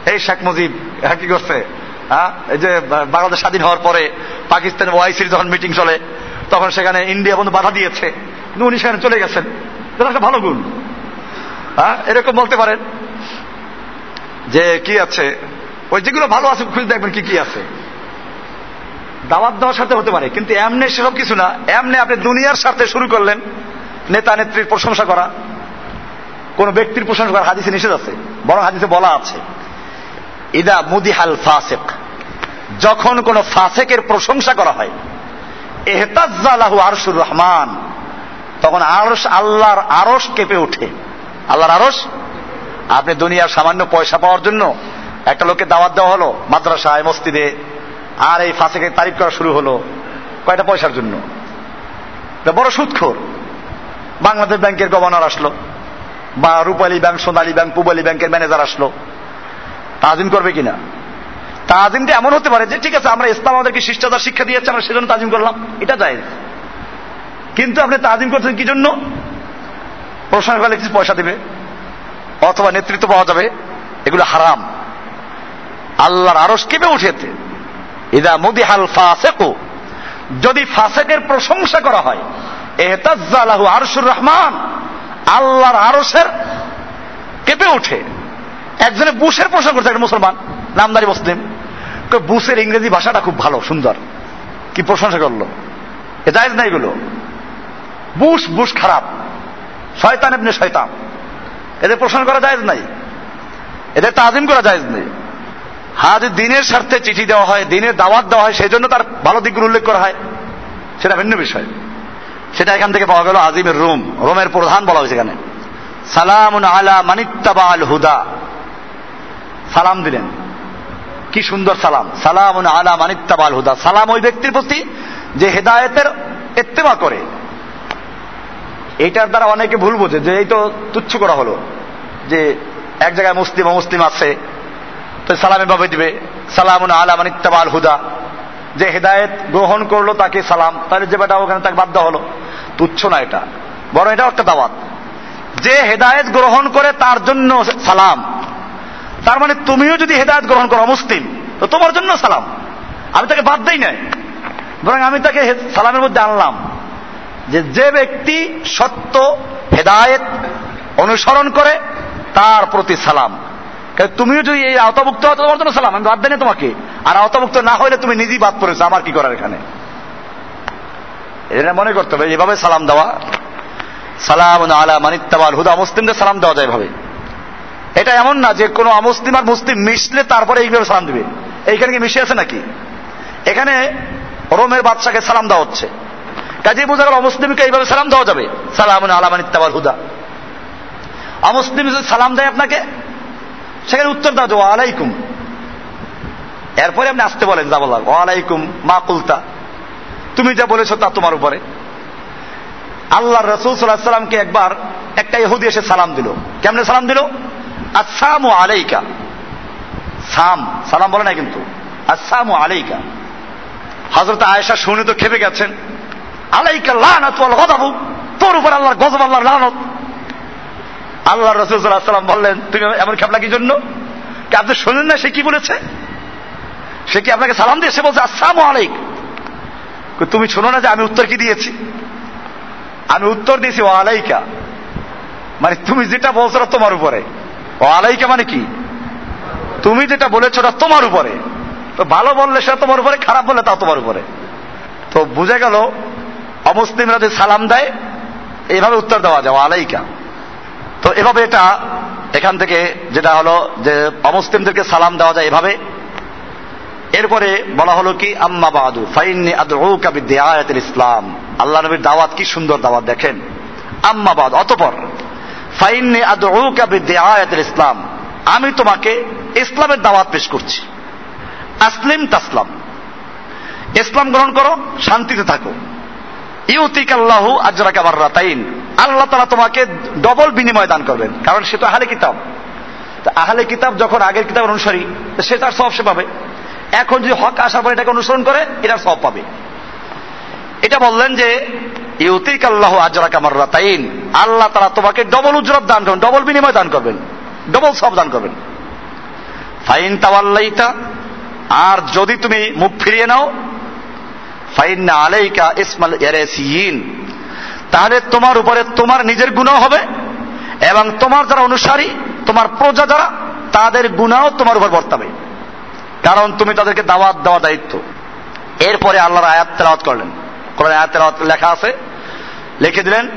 এই শেখ মুজিব কি করছে? হ্যাঁ এই যে, বাংলাদেশ স্বাধীন হওয়ার পরে পাকিস্তানের ওয়াইসির যখন মিটিং চলে, তখন সেখানে ইন্ডিয়া বন্ধু বাধা দিয়েছে। কিন্তু উনি সেখানে চলে গেছেন। একটা ভালো গুণ। হ্যাঁ এরকম বলতে পারেন যে, কি আছে? ওই যেগুলো ভালো আছে, খুঁজে দেখবেন কি কি আছে। দাওয়াত দেওয়ার সাথে হতে পারে, কিন্তু এমনি সেসব কিছু না। এমনি আপনি দুনিয়ার সাথে শুরু করলেন নেতা নেত্রীর প্রশংসা করা, কোন ব্যক্তির প্রশংসা করা হাদিসে নিষেধ আছে? বরং হাদিসে বলা আছে, ইদা মুদিহাল ফাসেক যখন কোন ফাসেকের প্রশংসা করা হয়, এহতাজ্জালাহু আরশুর রহমান তখন আরস আল্লাহর আরস কেঁপে ওঠে। আল্লাহর আরস আপনি দুনিয়ার সামান্য পয়সা পাওয়ার জন্য একটা লোককে দাওয়াত দেওয়া হলো মাদ্রাসায়, মসজিদে, আর এই ফাঁসেকে তারিফ করা শুরু হলো কয়টা পয়সার জন্য? বড় সুৎখোর বাংলাদেশ ব্যাংকের গভর্নর আসলো, বা রূপালী ব্যাংক, সোনালী ব্যাংক, পুবালী ব্যাংকের ম্যানেজার আসলো। তাজিম করবে কিনা? তাজিমটা এমন হতে পারে যে, ঠিক আছে, আমরা ইসলাম আমাদেরকে শিষ্টাচার শিক্ষা দিয়েছে, আমরা সেজন্য তাজিম করলাম। এটা যায় কিন্তু আপনি তাজিম করছেন কি জন্য? প্রশংসা করলে কিছু পয়সা দেবে, অথবা নেতৃত্ব পাওয়া যাবে, এগুলো হারাম। আল্লাহর আরস কেঁপে উঠেছে। ইদা মুদিহাল ফাসেকো। যদি ফাসেকের প্রশংসা করা হয় এহতাজ্জালাহু আরশুর রহমান। আল্লাহর আরসের কেঁপে উঠে একজনে বুশের প্রশংসা করছে একটা মুসলমান? নামদারি মুসলিম? বুশের ইংরেজি ভাষাটা খুব ভালো, সুন্দর। কি প্রশংসা করল? এ জায়জ না এগুলো। বুশ বুশ খারাপ। শয়তান এমনি শয়তান। এদের প্রশংসা করা জায়েজ নাই। এদের তাজিম করা জায়েজ নেই। হ্যাঁ যদি দিনের স্বার্থে চিঠি দেওয়া হয়, দিনের দাওয়াত দেওয়া হয় সেই জন্য তার ভালো দিকগুলো উল্লেখ করা হয়। সেটা ভিন্ন বিষয়। সেটা এখান থেকে পাওয়া গেল আজিমের রোম। রোমের প্রধান বলা হয়েছে এখানে। সালামুন আলা মানিত্তাবা আল হুদা। সালাম দিলেন। কি সুন্দর সালাম। সালামুন আলা মানিত্তাবা আল হুদা। সালাম ওই ব্যক্তির প্রতি যে হেদায়েতের এত্তেবা করে। এইটার দ্বারা অনেকে ভুল বোঝে, যে এই তো তুচ্ছ করা হলো, যে এক জায়গায় মুসলিম ও মুসলিম আছে, তো সালাম এভাবে দিবে। সালামুন আলা মানিত্তাবা আল হুদা। যে হেদায়েত গ্রহণ করল তাকে সালাম। তাহলে যে বেটা ওখানে তাকে বাধ্য হলো। তুচ্ছ না এটা। বরং এটাও একটা দাওয়াত যে হেদায়েত গ্রহণ করে তার জন্য সালাম। তার মানে তুমিও যদি হেদায়ত গ্রহণ করো মুসলিম তো তোমার জন্য সালাম। আমি তাকে বাদ দেই নাই। বরং আমি তাকে সালামের মধ্যে আনলাম। যে যে ব্যক্তি সত্য হেদায়েত অনুসরণ করে, তার প্রতি সালাম। তুমিও যদি এই আওতাভুক্ত হতো তোমার জন্য সালাম, আমি বাদ দেয় তোমাকে। আর আওতাভুক্ত না হলে তুমি নিজেই বাদ পড়েছো, আমার কি করার এখানে? এটা মনে করতে হবে, এভাবে সালাম দেওয়া সালাম আলা মানিত্তাবাল হুদা, মুসলিমদের সালাম দেওয়া যায় এভাবে। এটা এমন না যে কোনো অমুসলিম আর মুসলিম মিশলে তারপরে এইভাবে সালাম দিবে। এইখানে কি মিশে আছে নাকি? এখানে রোমের বাদশাকে সালাম দেওয়া হচ্ছে। কাজে বোঝা গেল, অমুসলিমকে এইভাবে সালাম দেওয়া যাবে। সালাম আলামান ইত্তাবাল হুদা। অমুসলিম যদি সালাম দেয় আপনাকে সেখানে উত্তর দাও যে, ওয়ালাইকুম। এরপরে আপনি আসতে বলেন যা বললাম ওয়ালাইকুম, মা কুলতা। তুমি যা বলেছ তা তোমার উপরে। আল্লাহ রসুল সাল্লাহ সাল্লামকে একবার একটা ইহুদি এসে সালাম দিল। কেমনে সালাম দিল? আসসাম আলাইকা। সাম, সালাম বলে না কিন্তু। আসাম ও আলাইকা। হজরত আয়েশা শুনে তো খেপে গেছেন। আলাইকা লানাত তোর উপর আল্লাহর গজব, আল্লাহর লানত। আল্লাহ রসুল সাল্লাহ সাল্লাম বললেন, তুমি এমন খেপলা কি জন্য? আপনি শুনেন না, সে কি বলেছে? সে কি আপনাকে সালাম দিয়ে সে বলছে আসসাম আলাইক তুমি শোনো না যে আমি উত্তর কি দিয়েছি? আমি উত্তর দিয়েছি ও আলাইকা। মানে তুমি যেটা বলছো তোমার উপরে। ও আলাইকা মানে কি? তুমি যেটা বলেছ ওটা তোমার উপরে। তো ভালো বললে সেটা তোমার উপরে, খারাপ বললে তাও তোমার উপরে। তো বুঝে গেল, অমুসলিমরা যে সালাম দেয় এইভাবে উত্তর দেওয়া যায় আলাইকা। তো এভাবে এটা এখান থেকে যেটা হলো যে অমুসলিমদেরকে সালাম দেওয়া যায় এভাবে। এরপরে বলা হলো কি, আম্মা বাদু, ফাইন্নি আদউকা বিদিয়ায়াতিল ইসলাম। আল্লাহ নবীর দাওয়াত কি সুন্দর দাওয়াত দেখেন। আম্মা বাদ, অতপর, ফাইন্নি আদউকা বিদিয়ায়াতিল ইসলাম। আমি তোমাকে ইসলামের দাওয়াত পেশ করছি। আসলিম তাসলাম। ইসলাম গ্রহণ করো, শান্তিতে থাকো। ইউতিক আল্লাহ আজরাকা মাররাতাইন আল্লাহ তাআলা তোমাকে ডবল বিনিময় দান করবেন। কারণ সে তো আহলে কিতাব। আহলে কিতাব যখন আগের কিতাব অনুসারী, সে তার সব সে পাবে। এখন যদি হক আসার পর এটাকে অনুসরণ করে এটা সব পাবে। এটা বললেন যে ইউতিক আল্লাহ আজরা কামার তাইন আল্লাহ তারা তোমাকে ডবল উজরত দান করবেন ডবল বিনিময় দান করবেন ডবল সব দান করবেন। ফাইন তাওয়াল্লাইতা, আর যদি তুমি মুখ ফিরিয়ে নাও ফাইন আলাইকা ইসমাল ইয়ারেসিন তাহলে তোমার উপরে তোমার নিজের গুণাও হবে, এবং তোমার যারা অনুসারী, তোমার প্রজা যারা, তাদের গুণাও তোমার উপর বর্তাবে। কারণ তুমি তাদেরকে দাওয়াত দেওয়া দায়িত্ব। এরপরে আল্লাহর আয়াত তেলাওয়াত করলেন। কোরআন আয়াত তেলাওয়াত লেখা আছে। লিখে দিলেন,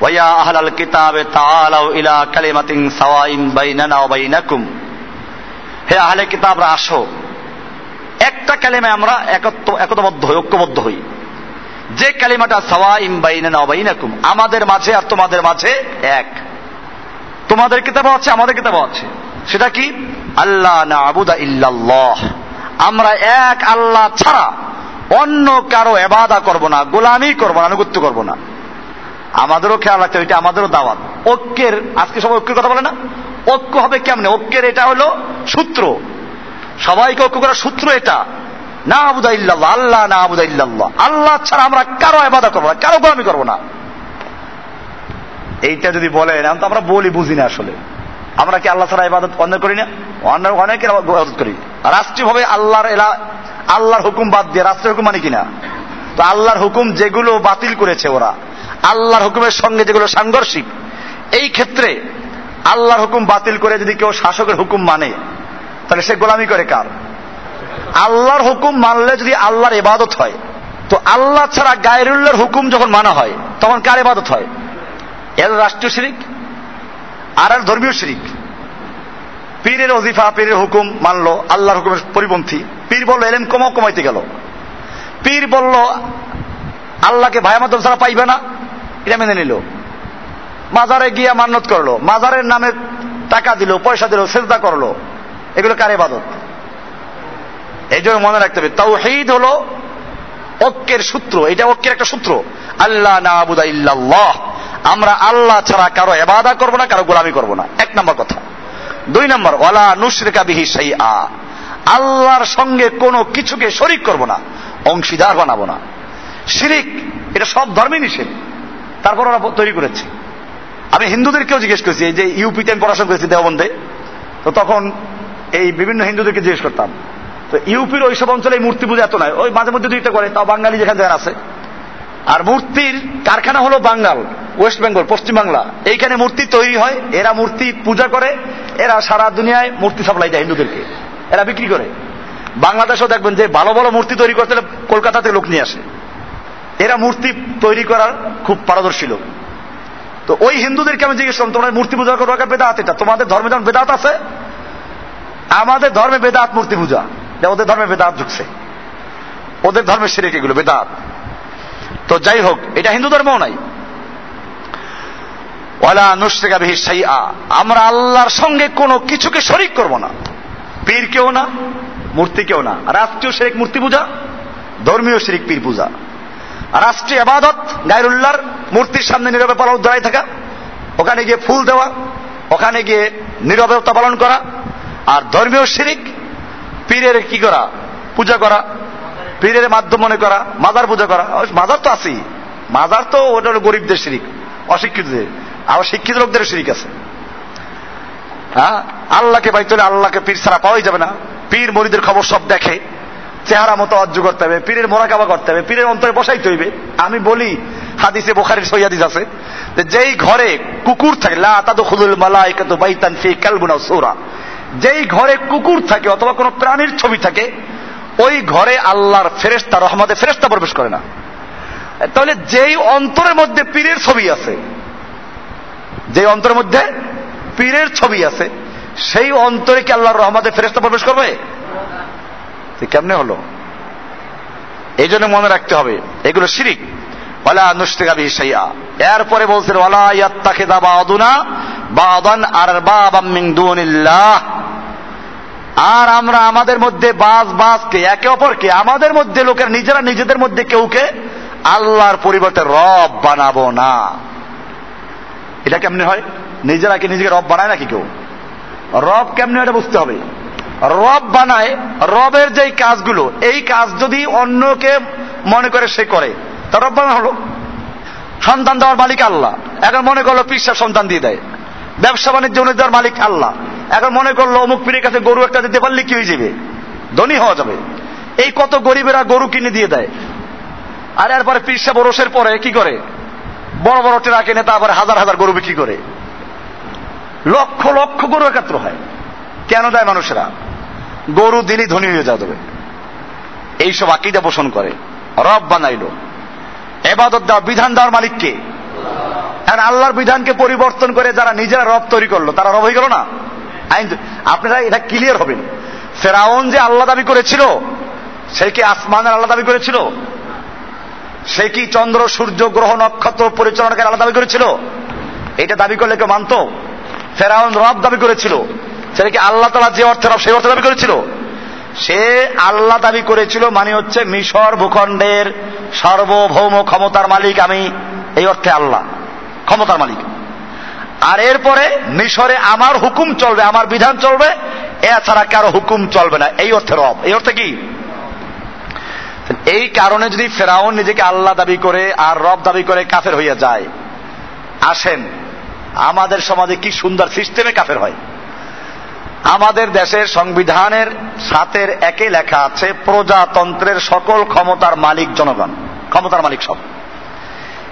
ওয়া আহলাল কিতাবে তাআলাউ ইলা কালিমাতিন সাওয়াইন বাইনানা ওয়া বাইনাকুম। হে আহলে কিতাবরা, আসো। একটা কালিমায় আমরা একতবদ্ধ হই ঐক্যবদ্ধ হই। যে কালিমাটা সাওয়াইন বাইনানা ওয়া বাইনাকুম, আমাদের মাঝে আর তোমাদের মাঝে এক। তোমাদের কিতাবও আছে, আমাদের কিতাবও আছে। সেটা কি? আল্লাহ না আবুদা ইল্লাল্লাহ। আমরা এক আল্লাহ ছাড়া অন্য কারও এবাদা করব না, গোলামি করব না, আনুগত্য করব না। আমাদেরও খেয়াল রাখতে হবে, এটা আমাদেরও দাওয়াত। ঐক্যের, আজকে সবাই ঐক্যের কথা বলে না? ঐক্য হবে কেমনে? ঐক্যের এটা হলো সূত্র। সবাইকে ঐক্য করার সূত্র এটা। না আবুদা ইল্লাল্লাহ আল্লাহ না আবুদা ইল্লাল্লাহ আল্লাহ ছাড়া আমরা কারও এবাদা করব না, কারও গোলামি করব না। এইটা যদি বলেন তো আমরা বলি, বুঝি না আসলে। আমরা কি আল্লাহ ছাড়া ইবাদত অন্য করি না? অন্য অনেকের ইবাদত করি। রাষ্ট্রীয়ভাবে আল্লাহর এলা, আল্লাহর হুকুম বাদ দিয়ে রাষ্ট্রের হুকুম মানে কিনা তো আল্লাহর হুকুম যেগুলো বাতিল করেছে ওরা, আল্লাহর হুকুমের সঙ্গে যেগুলো সাংঘর্ষিক, এই ক্ষেত্রে আল্লাহর হুকুম বাতিল করে যদি কেউ শাসকের হুকুম মানে তাহলে সে গোলামি করে কার? আল্লাহর হুকুম মানলে যদি আল্লাহর ইবাদত হয়, তো আল্লাহ ছাড়া গায়রুল্লাহর হুকুম যখন মানা হয়, তখন কার ইবাদত হয়? এর রাষ্ট্রীয় শিরিক, আর আর ধর্মীয় শিরিক। পীরের অজিফা পীরের হুকুম মানলো, আল্লাহর হুকুমের পরিপন্থী। পীর বলল এলেম কমাও কমাইতে গেল। পীর বলল, আল্লাহকে ভাই মাধ্যম ছাড়া পাইবে না। এটা মেনে নিল। মাজারে গিয়া মান্নত করল। মাজারের নামে টাকা দিল, পয়সা দিল, সেজদা করল। এগুলো কার ইবাদত? এই জন্য মনে রাখতে হবে তাও হেইদ হলো ঐক্যের সূত্র, এটা ঐক্যের একটা সূত্র। আল্লাহ না আবুদা ইল্লাল্লাহ। আমরা আল্লাহ ছাড়া কারও এবাদা করব না, কারও গোলামি করব না। এক নম্বর কথা। দুই নম্বর, ওয়ালা নুশরিকা বিহি সেই আল্লাহর সঙ্গে কোনো কিছুকে শরিক করব না, অংশীদার বানাবো না। শিরিক, এটা সব ধর্মে নিষেধ। তারপর ওরা তৈরি করেছে। আমি হিন্দুদেরকেও জিজ্ঞেস করেছি যে ইউপিতে আমি পড়াশোনা করেছি দেওবন্দে, তো তখন এই বিভিন্ন হিন্দুদেরকে জিজ্ঞেস করতাম তো ইউপির ওইসব অঞ্চলে মূর্তি পূজা এত নয়। ওই মাঝে মধ্যে দুইটা করে। তাও বাঙালি যেখানে আছে। আর মূর্তির কারখানা হলো বাঙ্গাল, ওয়েস্ট বেঙ্গল পশ্চিম বাংলা এইখানে মূর্তি তৈরি হয়। এরা মূর্তি পূজা করে। এরা সারা দুনিয়ায় মূর্তি সাপ্লাই দেয় হিন্দুদেরকে। এরা বিক্রি করে। বাংলাদেশও দেখবেন যে ভালো ভালো মূর্তি তৈরি করতে কলকাতা থেকে লোক নিয়ে আসে। এরা মূর্তি তৈরি করার খুব পারদর্শী লোক। তো ওই হিন্দুদেরকে আমি জিজ্ঞেস করলাম, তোমরা মূর্তি পূজা করব বেদাত এটা। তোমাদের ধর্মে যেমন বেদাত আছে, আমাদের ধর্মে বেদাত মূর্তি পূজা। ওদের ধর্মে বেদাত ঢুকছে। ওদের ধর্মে সেরেক এগুলো, বেদাত। তো যাই হোক, এটা হিন্দু ধর্মও নাই। ওয়ালা নুসরিকা বিহি শাইআ। আমরা আল্লাহর সঙ্গে কোনো কিছুকে শরিক করব না। পীর কেউ না, মূর্তি কেউ না। রাষ্ট্রীয় শেরিক মূর্তি পূজা, ধর্মীয় শেরিক পীর পূজা। রাষ্ট্রীয় আবাদত, গায়রুল্লাহর মূর্তির সামনে নীরবে পালন দাঁড়াই থাকা, ওখানে গিয়ে ফুল দেওয়া, ওখানে গিয়ে নীরবতা পালন করা, আর ধর্মীয় শিরিক পীরের কি করা? পূজা করা। পীরের মাধ্যম মনে করা। মাজার পূজা করা। মাজার তো আছেই। মাজার তো ওটা হলো গরিবদের শিরিক, অশিক্ষিতদের। আবার শিক্ষিত লোকদের শিরিক আছে। হ্যাঁ? আল্লাহকে পাইতে হলে আল্লাহকে পীর ছাড়া পাওয়াই যাবে না। পীর মরিদের খবর সব দেখে। চেহারা মতো অর্জ করতে হবে। পীরের মোরাকাবা করতে হবে। পীরের অন্তরে বসাইতে হইবে। আমি বলি, হাদিসে বোখারির সৈয়াদিস আছে যেই ঘরে কুকুর থাকে, লা তাদু খুদুল মালাইকাতু বাইতান ফি যেই ঘরে কুকুর থাকে অথবা কোনো প্রাণীর ছবি থাকে, ওই ঘরে আল্লাহর ফেরেস্তা রহমতে ফেরেস্তা প্রবেশ করে না। তাহলে যেই অন্তরের মধ্যে পীরের ছবি আছে যে অন্তরের মধ্যে পীরের ছবি আছে, সেই অন্তরে কি আল্লাহর রহমতে ফেরেস্তা প্রবেশ করবে? কেমনে হলো? এই জন্য মনে রাখতে হবে, এগুলো শিরিক। ওয়ালা নুশরিকা বিহি এরপরে বলছেন, ওয়ালা ইয়াত্তাখিদা বাদুনা দুনিল্লাহ। আর আমরা আমাদের মধ্যে বাস, বাসকে, একে অপরকে, আমাদের মধ্যে লোকের নিজেরা নিজেদের মধ্যে কেউকে আল্লাহর পরিবর্তে রব বানাবো না। এটা কেমনে হয়? নিজেরা কি নিজেকে রব বানায় নাকি কেউ? রব কেমনে এটা বুঝতে হবে। রব বানায় রবের যেই কাজগুলো, এই কাজ যদি অন্যকে মনে করে সে করে, তা রব বানানো হলো। সন্তান দেওয়ার মালিক আল্লাহ। এখন মনে করল পিসাব সন্তান দিয়ে দেয়। ব্যবসা বাণিজ্য দেওয়ার মালিক আল্লাহ। এখন মনে করল অমুক পীরের কাছে গরু একটা দিতে পারলে কি হয়ে যাবে? ধনী হওয়া যাবে। এই কত গরিবেরা গরু কিনে দিয়ে দেয়। আর এরপরে পিসা বরসের পরে কি করে? বড় বড় টেরা কিনে তারপরে হাজার হাজার গরু বিক্রি করে। লক্ষ লক্ষ গরু একাত্র হয়। কেন দেয় মানুষেরা? গরু দিনই ধনী হয়ে যাওয়া যাবে। এইসব আকিদা পোষণ করে। রব বানাইল। এবাদত দেওয়া বিধান দেওয়ার মালিককে এখন আল্লাহর বিধানকে পরিবর্তন করে যারা নিজেরা রব তৈরি করল, তারা রব হয়ে গেল না? আইন আপনারা এটা ক্লিয়ার হবেন ফেরাউন যে আল্লাহ দাবি করেছিল, সে কি আসমানের আল্লাহ দাবি করেছিল? সে কি চন্দ্র, সূর্য, গ্রহ, নক্ষত্র পরিচালনাকে আল্লাহ দাবি করেছিল? এটা দাবি করলে কেউ মানত? ফেরাউন রব দাবি করেছিল। সেটা কি আল্লাহ তালা যে অর্থে রব, সেই অর্থে দাবি করেছিল? সে আল্লাহ দাবি করেছিল মানে হচ্ছে মিশর ভূখণ্ডের সার্বভৌম ক্ষমতার মালিক আমি, এই অর্থে আল্লাহ। ক্ষমতার মালিক। আর এরপরে মিশরে আমার হুকুম চলবে, আমার বিধান চলবে, এছাড়া কারও হুকুম চলবে না। এই অর্থে রব। এই অর্থে কি? এই কারণে যদি ফেরাউন নিজেকে আল্লাহ দাবি করে আর রব দাবি করে কাফের হইয়া যায়, আসেন, আমাদের সমাজে কি সুন্দর সিস্টেমে কাফের হয়। আমাদের দেশের সংবিধানের সাতের একে লেখা আছে, প্রজাতন্ত্রের সকল ক্ষমতার মালিক জনগণ, ক্ষমতার মালিক সব।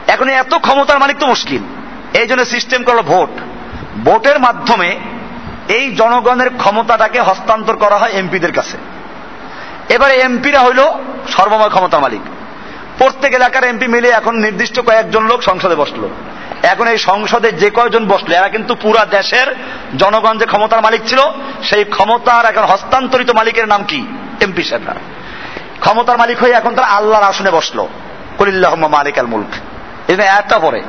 এখন এত ক্ষমতার মালিক তো মুশকিল এই জন্য সিস্টেম করল ভোট ভোটের মাধ্যমে এই জনগণের ক্ষমতাটাকে হস্তান্তর করা হয় এমপিদের কাছে। এবারে এমপিরা হইল সর্বময় ক্ষমতার মালিক। প্রত্যেক এলাকার এমপি মিলে এখন নির্দিষ্ট কয়েকজন লোক সংসদে বসল। এখন এই সংসদে যে কয়জন বসল, এরা কিন্তু পুরা দেশের জনগণ যে ক্ষমতার মালিক ছিল, সেই ক্ষমতার এখন হস্তান্তরিত মালিকের নাম কি? এমপি সাহেবরা। ক্ষমতার মালিক হয়ে এখন তারা আল্লাহর আসনে বসল। কলিল্লাহ মালিক আল মুলক। এই একটা পরে।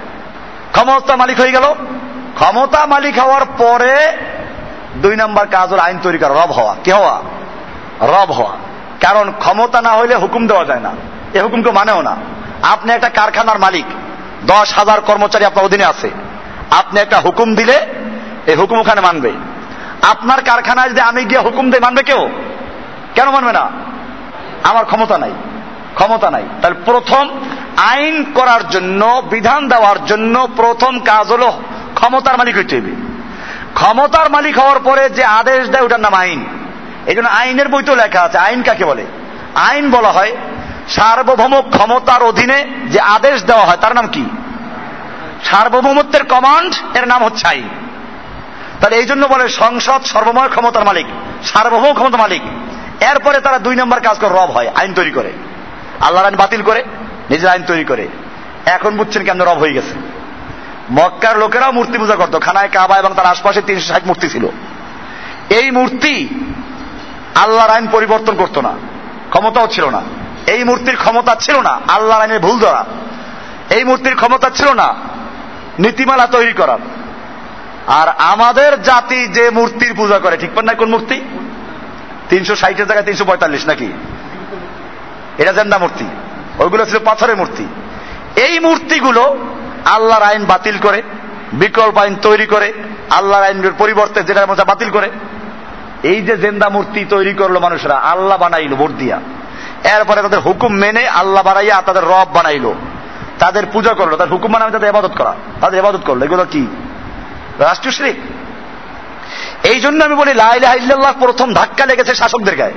ক্ষমতা মালিক হয়ে গেল। ক্ষমতা মালিক হওয়ার পরে দুই নম্বর কাজ আইন তৈরি করা, রব হওয়া। কি হওয়া? রব হওয়া। কারণ ক্ষমতা না হইলে হুকুম দেওয়া যায় না। এ হুকুমকে মানেও না। আপনি একটা কারখানার মালিক, দশ হাজার কর্মচারী আপনার অধীনে আছে। আপনি একটা হুকুম দিলে, এই হুকুম ওখানে মানবে। আপনার কারখানায় যদি আমি গিয়ে হুকুম দিয়ে মানবে কেউ? কেন মানবে না? আমার ক্ষমতা নাই। ক্ষমতা নাই। তাহলে প্রথম আইন করার জন্য, বিধান দেওয়ার জন্য প্রথম কাজ হল ক্ষমতার মালিক হইতে হবে ক্ষমতার মালিক হওয়ার পরে যে আদেশ দেয় ওটার নাম আইন। এই জন্য আইনের বইতেও লেখা আছে, আইন কাকে বলে? আইন বলা হয় সার্বভৌম ক্ষমতার অধীনে যে আদেশ দেওয়া হয়, তার নাম কি? সার্বভৌমত্বের কমান্ড, এর নাম হচ্ছে আইন। তাহলে এই জন্য বলে সংসদ সর্বময় ক্ষমতার মালিক, সার্বভৌম ক্ষমতার মালিক। এরপরে তারা দুই নম্বর কাজ করে, রব হয়, আইন তৈরি করে। আল্লাহর আইন বাতিল করে। নিজের আইন তৈরি করে। এখন বুঝছেন কেন রব হয়ে গেছে। মক্কার লোকেরাও মূর্তি পূজা করতো। খানায় কাবা এবং তার আশপাশে তিনশো ষাট মূর্তি ছিল। এই মূর্তি আল্লাহর আইন পরিবর্তন করতো না। ক্ষমতাও ছিল না। এই মূর্তির ক্ষমতা ছিল না। আল্লাহর আইনের ভুল ধরা। এই মূর্তির ক্ষমতা ছিল না। নীতিমালা তৈরি করার আর আমাদের জাতি যে মূর্তির পূজা করে, ঠিক না কোন মূর্তি? তিনশো ষাটের জায়গায় তিনশো পঁয়তাল্লিশ নাকি? এটা জেন্দা মূর্তি। ওইগুলো ছিল পাথরের মূর্তি। এই মূর্তিগুলো আল্লাহর আইন বাতিল করে, বিকল্প আইন তৈরি করে, আল্লাহর আইনের পরিবর্তে যেটার মধ্যে বাতিল করে। এই যে জেন্দা মূর্তি তৈরি করল মানুষরা, আল্লাহ বানাইলো ভোট দিয়া। এরপরে তাদের হুকুম মেনে আল্লাহ বানাইয়া তাদের রব বানাইলো। তাদের পূজা করল, তাদের হুকুম মানে তাদের এবাদত করা। তাদের এবাদত করল, এগুলো কি? রাষ্ট্রীয় শ্রী এই জন্য আমি বলি লাইলাহ প্রথম ধাক্কা লেগেছে শাসকদের গায়ে।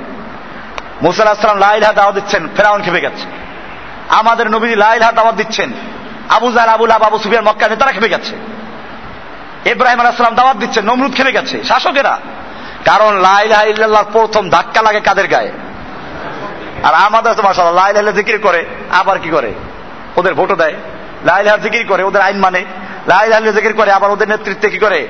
মুসাল আসলাম লাইলাহ দাওয়া দিচ্ছেন, ফেরাউন খেপে গেছে। আমাদের নবী লাইলাহ দাওয়াত দিচ্ছেন। আবু জাল আবুল আব সুফিয়ান মক্কা নেতারা খেপে গেছে। ইব্রাহিম আলাহাম দাওয়াত দিচ্ছেন, নমরুদ খেপে গেছে, শাসকেরা। কারণ লাইলাহ ইল্লাল্লাহ প্রথম ধাক্কা লাগে কাদের গায়ে? আর আমাদের মাসাল লাইলাহ জিকির করে, আবার কি করে? ওদের ভোটও দেয়। লাইলাহ জিকির করে, ওদের আইন মানে। লাইলাহ জিকির করে, আবার ওদের নেতৃত্বে কি করে?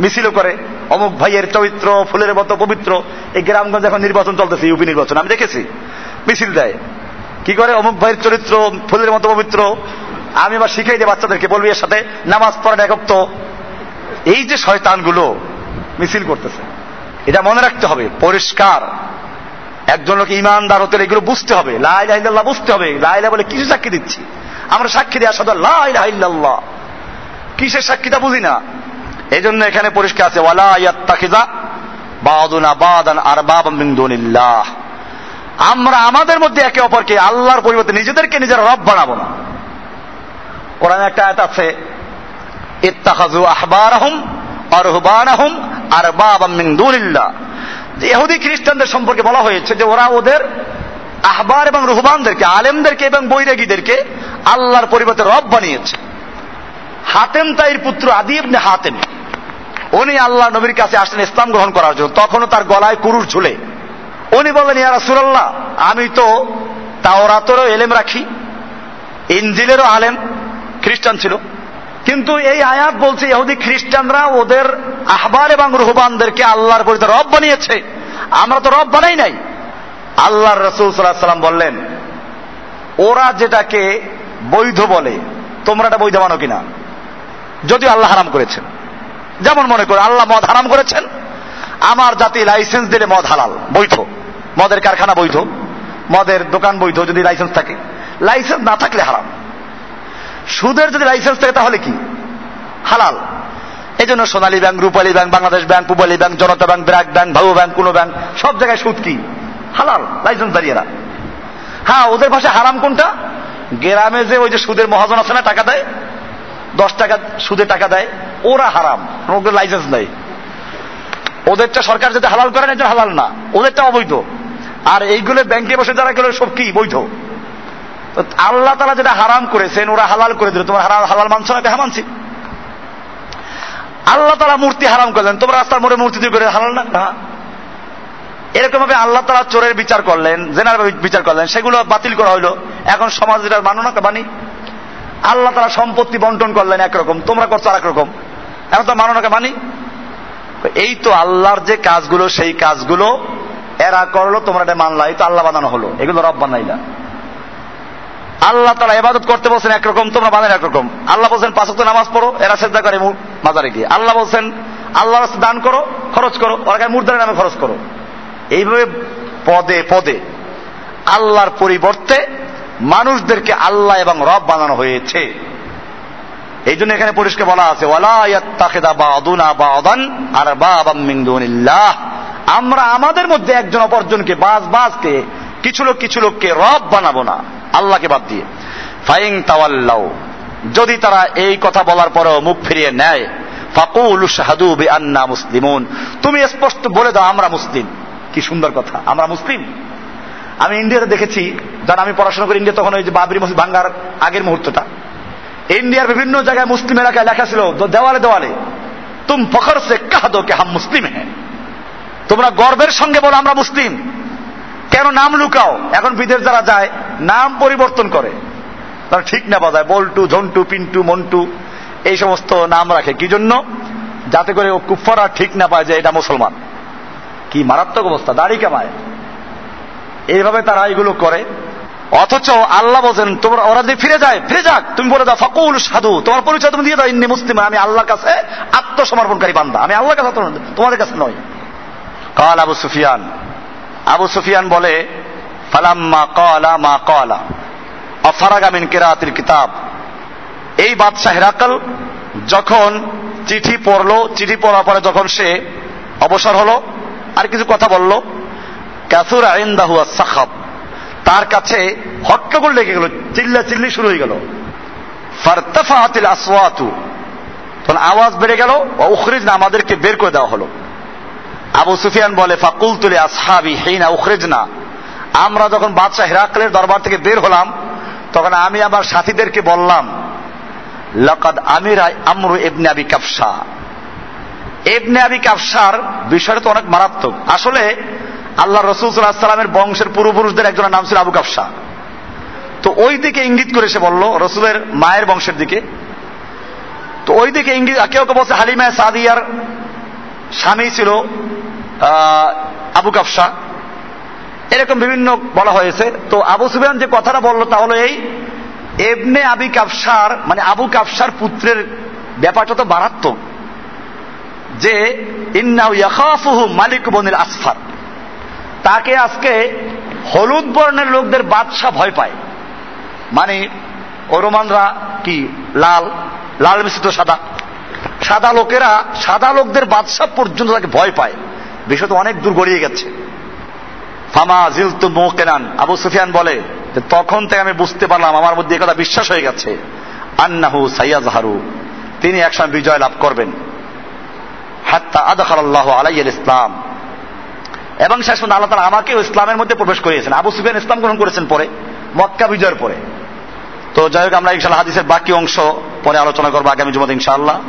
মিছিলও করে। অমুক ভাইয়ের চরিত্র, ফুলের মতো পবিত্র। এই গ্রামগঞ্জ এখন নির্বাচন চলতেছে, ইউপি নির্বাচন, আমি দেখেছি। মিছিল দেয়। কি করে? অমুক ভাইয়ের চরিত্র, ফুলের মতো পবিত্র। আমি আবার শিখাই দিই বাচ্চাদেরকে, বলবি এর সাথে, নামাজ পড়েন একত্র এই যে শয়তানগুলো মিছিল করতেছে, এটা মনে রাখতে হবে, পরিষ্কার। একজন লোক ইমানদার হতে এগুলো বুঝতে হবে। লাইল্লাহ বুঝতে হবে। লাইলা বলে কিছু সাক্ষী দিচ্ছি? আমরা সাক্ষী দেওয়া সাদা লাইল্লাহ কিসের সাক্ষীটা বুঝি না। এই জন্য এখানে পরিষ্কার আছে, ওয়ালা ইয়াত্তাখিজা বাদুনা বাদান আর বাবামিন্দুনিল্লাহ আমরা আমাদের মধ্যে একে অপরকে আল্লাহর পরিবর্তে নিজেদেরকে নিজের রব বানাবো না। কোরআন একটা আয়াত আছে ইত্তাখাজু আহবারাহুম আরহবানাহুম আর বাবামিন্দুনিল্লাহ ইহুদি খ্রিস্টানদের সম্পর্কে বলা হয়েছে যে ওরা ওদের আহবার এবং রুহবানদেরকে, আলেমদেরকে এবং বৈরাগীদেরকে আল্লাহর পরিবর্তে রব বানিয়েছে। হাতেম তাইর পুত্র আদি ইবনে হাতেম, উনি আল্লাহ নবীর কাছে আসলেন ইসলাম গ্রহণ করার জন্য। তখনও তার গলায় কুরুর ঝুলে। উনি বললেন ইয়া রাসূলুল্লাহ, আমি তো তাওরাতেরও এলেম রাখি ইঞ্জিলেরও আলেম, খ্রিস্টান ছিল। কিন্তু এই আয়াত বলছে, ইহুদি খ্রিস্টানরা ওদের আহবার এবং রুহবানদেরকে আল্লাহর পরিতে রব বানিয়েছে। আমরা তো রব বানাই নাই। আল্লাহর রসুল সাল্লাহ সাল্লাম বললেন, ওরা যেটাকে বৈধ বলে, তোমরা এটা বৈধ মানো কিনা? যদিও আল্লাহ হারাম করেছেন। যেমন মনে করে, আল্লাহ মদ হারাম করেছেন, আমার জাতি লাইসেন্স দিলে মদ হালাল, বৈধ। মদের কারখানা বৈধ, মদের দোকান বৈধ যদি লাইসেন্স থাকে। লাইসেন্স না থাকলে হারাম। সুদের যদি লাইসেন্স থাকে তাহলে কি? হালাল। এই জন্য Sonali bank, Rupali bank, Bangladesh bank, Pubali bank, Janata bank, BRAC bank ভাবু bank, কোনো ব্যাংক, সব জায়গায় সুদ কি? হালাল। লাইসেন্স দাঁড়িয়েরা হ্যাঁ ওদের ভাষায় হারাম কোনটা? গ্রামে যে ওই যে সুদের মহাজন আছে না, টাকা দেয়? দশ টাকা সুদে টাকা দেয়। ওরা হারাম। ওদের লাইসেন্স নেই। ওদেরটা সরকার যদি হালাল করে না এটা হালাল না। ওদেরটা অবৈধ। আর এইগুলো ব্যাংকে বসে যারা গেলে সব কি? বৈধ। আল্লাহ তারা যেটা হারাম করেছেন, ওরা হালাল করে দিল। তোমার হালাল মানছো না হ্যাঁ মানছি? আল্লাহ তারা মূর্তি হারাম করলেন। তোমরা রাস্তার মোড়ে মূর্তি তৈরি করে হালাল না? এরকম ভাবে আল্লাহ তারা চোরের বিচার করলেন, জেনার বিচার করলেন। সেগুলো বাতিল করা হইল। এখন সমাজ যেটা মানো না বানি আল্লাহ তারা সম্পত্তি বন্টন করলেন একরকম, তোমরা করছ আর একরকম এখন তো মানো নাকি মানি? এই তো আল্লাহর যে কাজগুলো, সেই কাজগুলো এরা করল, তোমরা এটা মানলা এই তো আল্লাহ বানানো হলো। এগুলো রব বানাইলা। আল্লাহ তারা এবাদত করতে বলছেন একরকম, তোমরা বানান একরকম। আল্লাহ বলছেন পাঁচক নামাজ পড়ো, এরা শ্রদ্ধা করে মাজারে গিয়ে। আল্লাহ বলছেন আল্লাহ দান করো, খরচ করো, ওরা মুর্দারের নামে খরচ করো। এইভাবে পদে পদে আল্লাহর পরিবর্তে মানুষদেরকে আল্লাহ এবং রব বানানো হয়েছে। এই জন্য এখানে পরিষ্কার বলা আছে আমরা আমাদের মধ্যে একজন অপরজনকে বাজ বাজকে কিছু লোক, কিছু লোককে রব বানাবো না, আল্লাহকে বাদ দিয়ে। ফাইং তাওয়াল্লাও যদি তারা এই কথা বলার পরেও মুখ ফিরিয়ে নেয়, ফাকুল শাহাদু বে আন্না মুসলিমুন, তুমি স্পষ্ট বলে দাও আমরা মুসলিম। কি সুন্দর কথা, আমরা মুসলিম? আমি ইন্ডিয়াতে দেখেছি যারা আমি পড়াশোনা করি ইন্ডিয়া, তখন ওই যে বাবরি মসজিদ ভাঙ্গার আগের মুহূর্তটা। ইন্ডিয়ার বিভিন্ন জায়গায় মুসলিম এলাকায় লেখা ছিল, দেওয়ালে দেওয়ালে, তুম ফখর সে কাহ দো কে হাম মুসলিম হ্যাঁ তোমরা গর্বের সঙ্গে বলো, আমরা মুসলিম। কেন নাম লুকাও? এখন বিদেশ যারা যায়, নাম পরিবর্তন করে। তারা ঠিক না বাজায়, বল্টু, ঝন্টু, পিন্টু, মন্টু, এই সমস্ত নাম রাখে। কি জন্য? যাতে করে ও কুফারা ঠিক না পায় যে এটা মুসলমান। কি মারাত্মক অবস্থা, দাড়ি কামায়। এইভাবে তারা এগুলো করে। অথচ আল্লাহ বলছেন, তোমরা, ওরা যদি ফিরে যায়, ফিরে যাক। তুমি বলে দাও, ফকুল সাধু তোমার পরিচয় তুমি দিয়ে দাও, ইন্নি মুসলিম। আমি আল্লাহর কাছে আত্মসমর্পণকারী বান্দা। আমি আল্লাহর কাছে তোমাদের কাছে নয় কাল আবু সুফিয়ান আবু সুফিয়ান বলে, ফালাম্মা কলা মা কলা অফারাগামিন কেরাতির কিতাব। এই বাদশাহ হেরাকাল যখন চিঠি পড়ল, চিঠি পড়ার পরে যখন সে অবসর হলো, আর কিছু কথা বলল ক্যাসুর আইন্দাহু সাখাব তার কাছে হট্টগোল লেগে গেল চিল্লা চিল্লি শুরু হয়ে গেল। ফারতাফাহাতিল আসওয়াতু তখন আওয়াজ বেড়ে গেল উখরিজ না আমাদেরকে বের করে দেওয়া হলো। আবু সুফিয়ান বলে ফাকুল তুলে আসহাবি হেইনা উখরিজ না আমরা যখন বাদশাহ হেরাকলের দরবার থেকে বের হলাম, তখন আমি আমার সাথীদেরকে বললাম, লকাদ আমির আমরু এবনে আবি কাফসা এবনে আবি কাফসার বিষয়টা তো অনেক মারাত্মক। আসলে আল্লাহ রসুল সাল্লামের বংশের পূর্বপুরুষদের একজনের নাম ছিল আবু কাফসা তো ওই দিকে ইঙ্গিত করে সে বলল, রসুলের মায়ের বংশের দিকে। তো ওই দিকে ইঙ্গিত, কেউ কেউ বলছে হালিমা সাদিয়ার স্বামী ছিল। আবু কাফসা এরকম বিভিন্ন বলা হয়েছে। তো আবু সুফিয়ান যে কথাটা বলল তা হলো এই এবনে আবি কাফসার মানে আবু কাফসার পুত্রের ব্যাপারটা তো মারাত্মক। যে ইন্নাউ মালিক বনিল আসফার। তাকে আজকে হলুদ বর্ণের লোকদের বাদশাহ ভয় পায়। মানে ওরমানরা কি, লাল লাল মিশ্রিত সাদা? সাদা লোকেরা, সাদা লোকদের বাদশাহ পর্যন্ত তাকে ভয় পায়। বিষয় তো অনেক দূর গড়িয়ে গেছে। ফামা জিল তু মোকেনান আবু সুফিয়ান বলে তখন থেকে আমি বুঝতে পারলাম, আমার মধ্যে কথা বিশ্বাস হয়ে গেছে। আন্নাহু সাইয়াজহারু তিনি একসময় বিজয় লাভ করবেন। হাত্তা আদখাল আল্লাহ আলাইয়াল ইসলাম। এবং শেষ পর্যন্ত আল্লাহ তালা আমাকেও ইসলামের মধ্যে প্রবেশ করিয়েছেন। আবু সুফিয়ান ইসলাম গ্রহণ করেছেন পরে, মক্কা বিজয়ের পরে। তো যাই হোক, আমরা ইনশাল্লাহ হাদিসের বাকি অংশ পরে আলোচনা করব আগামী জুমত ইনশাআল্লাহ।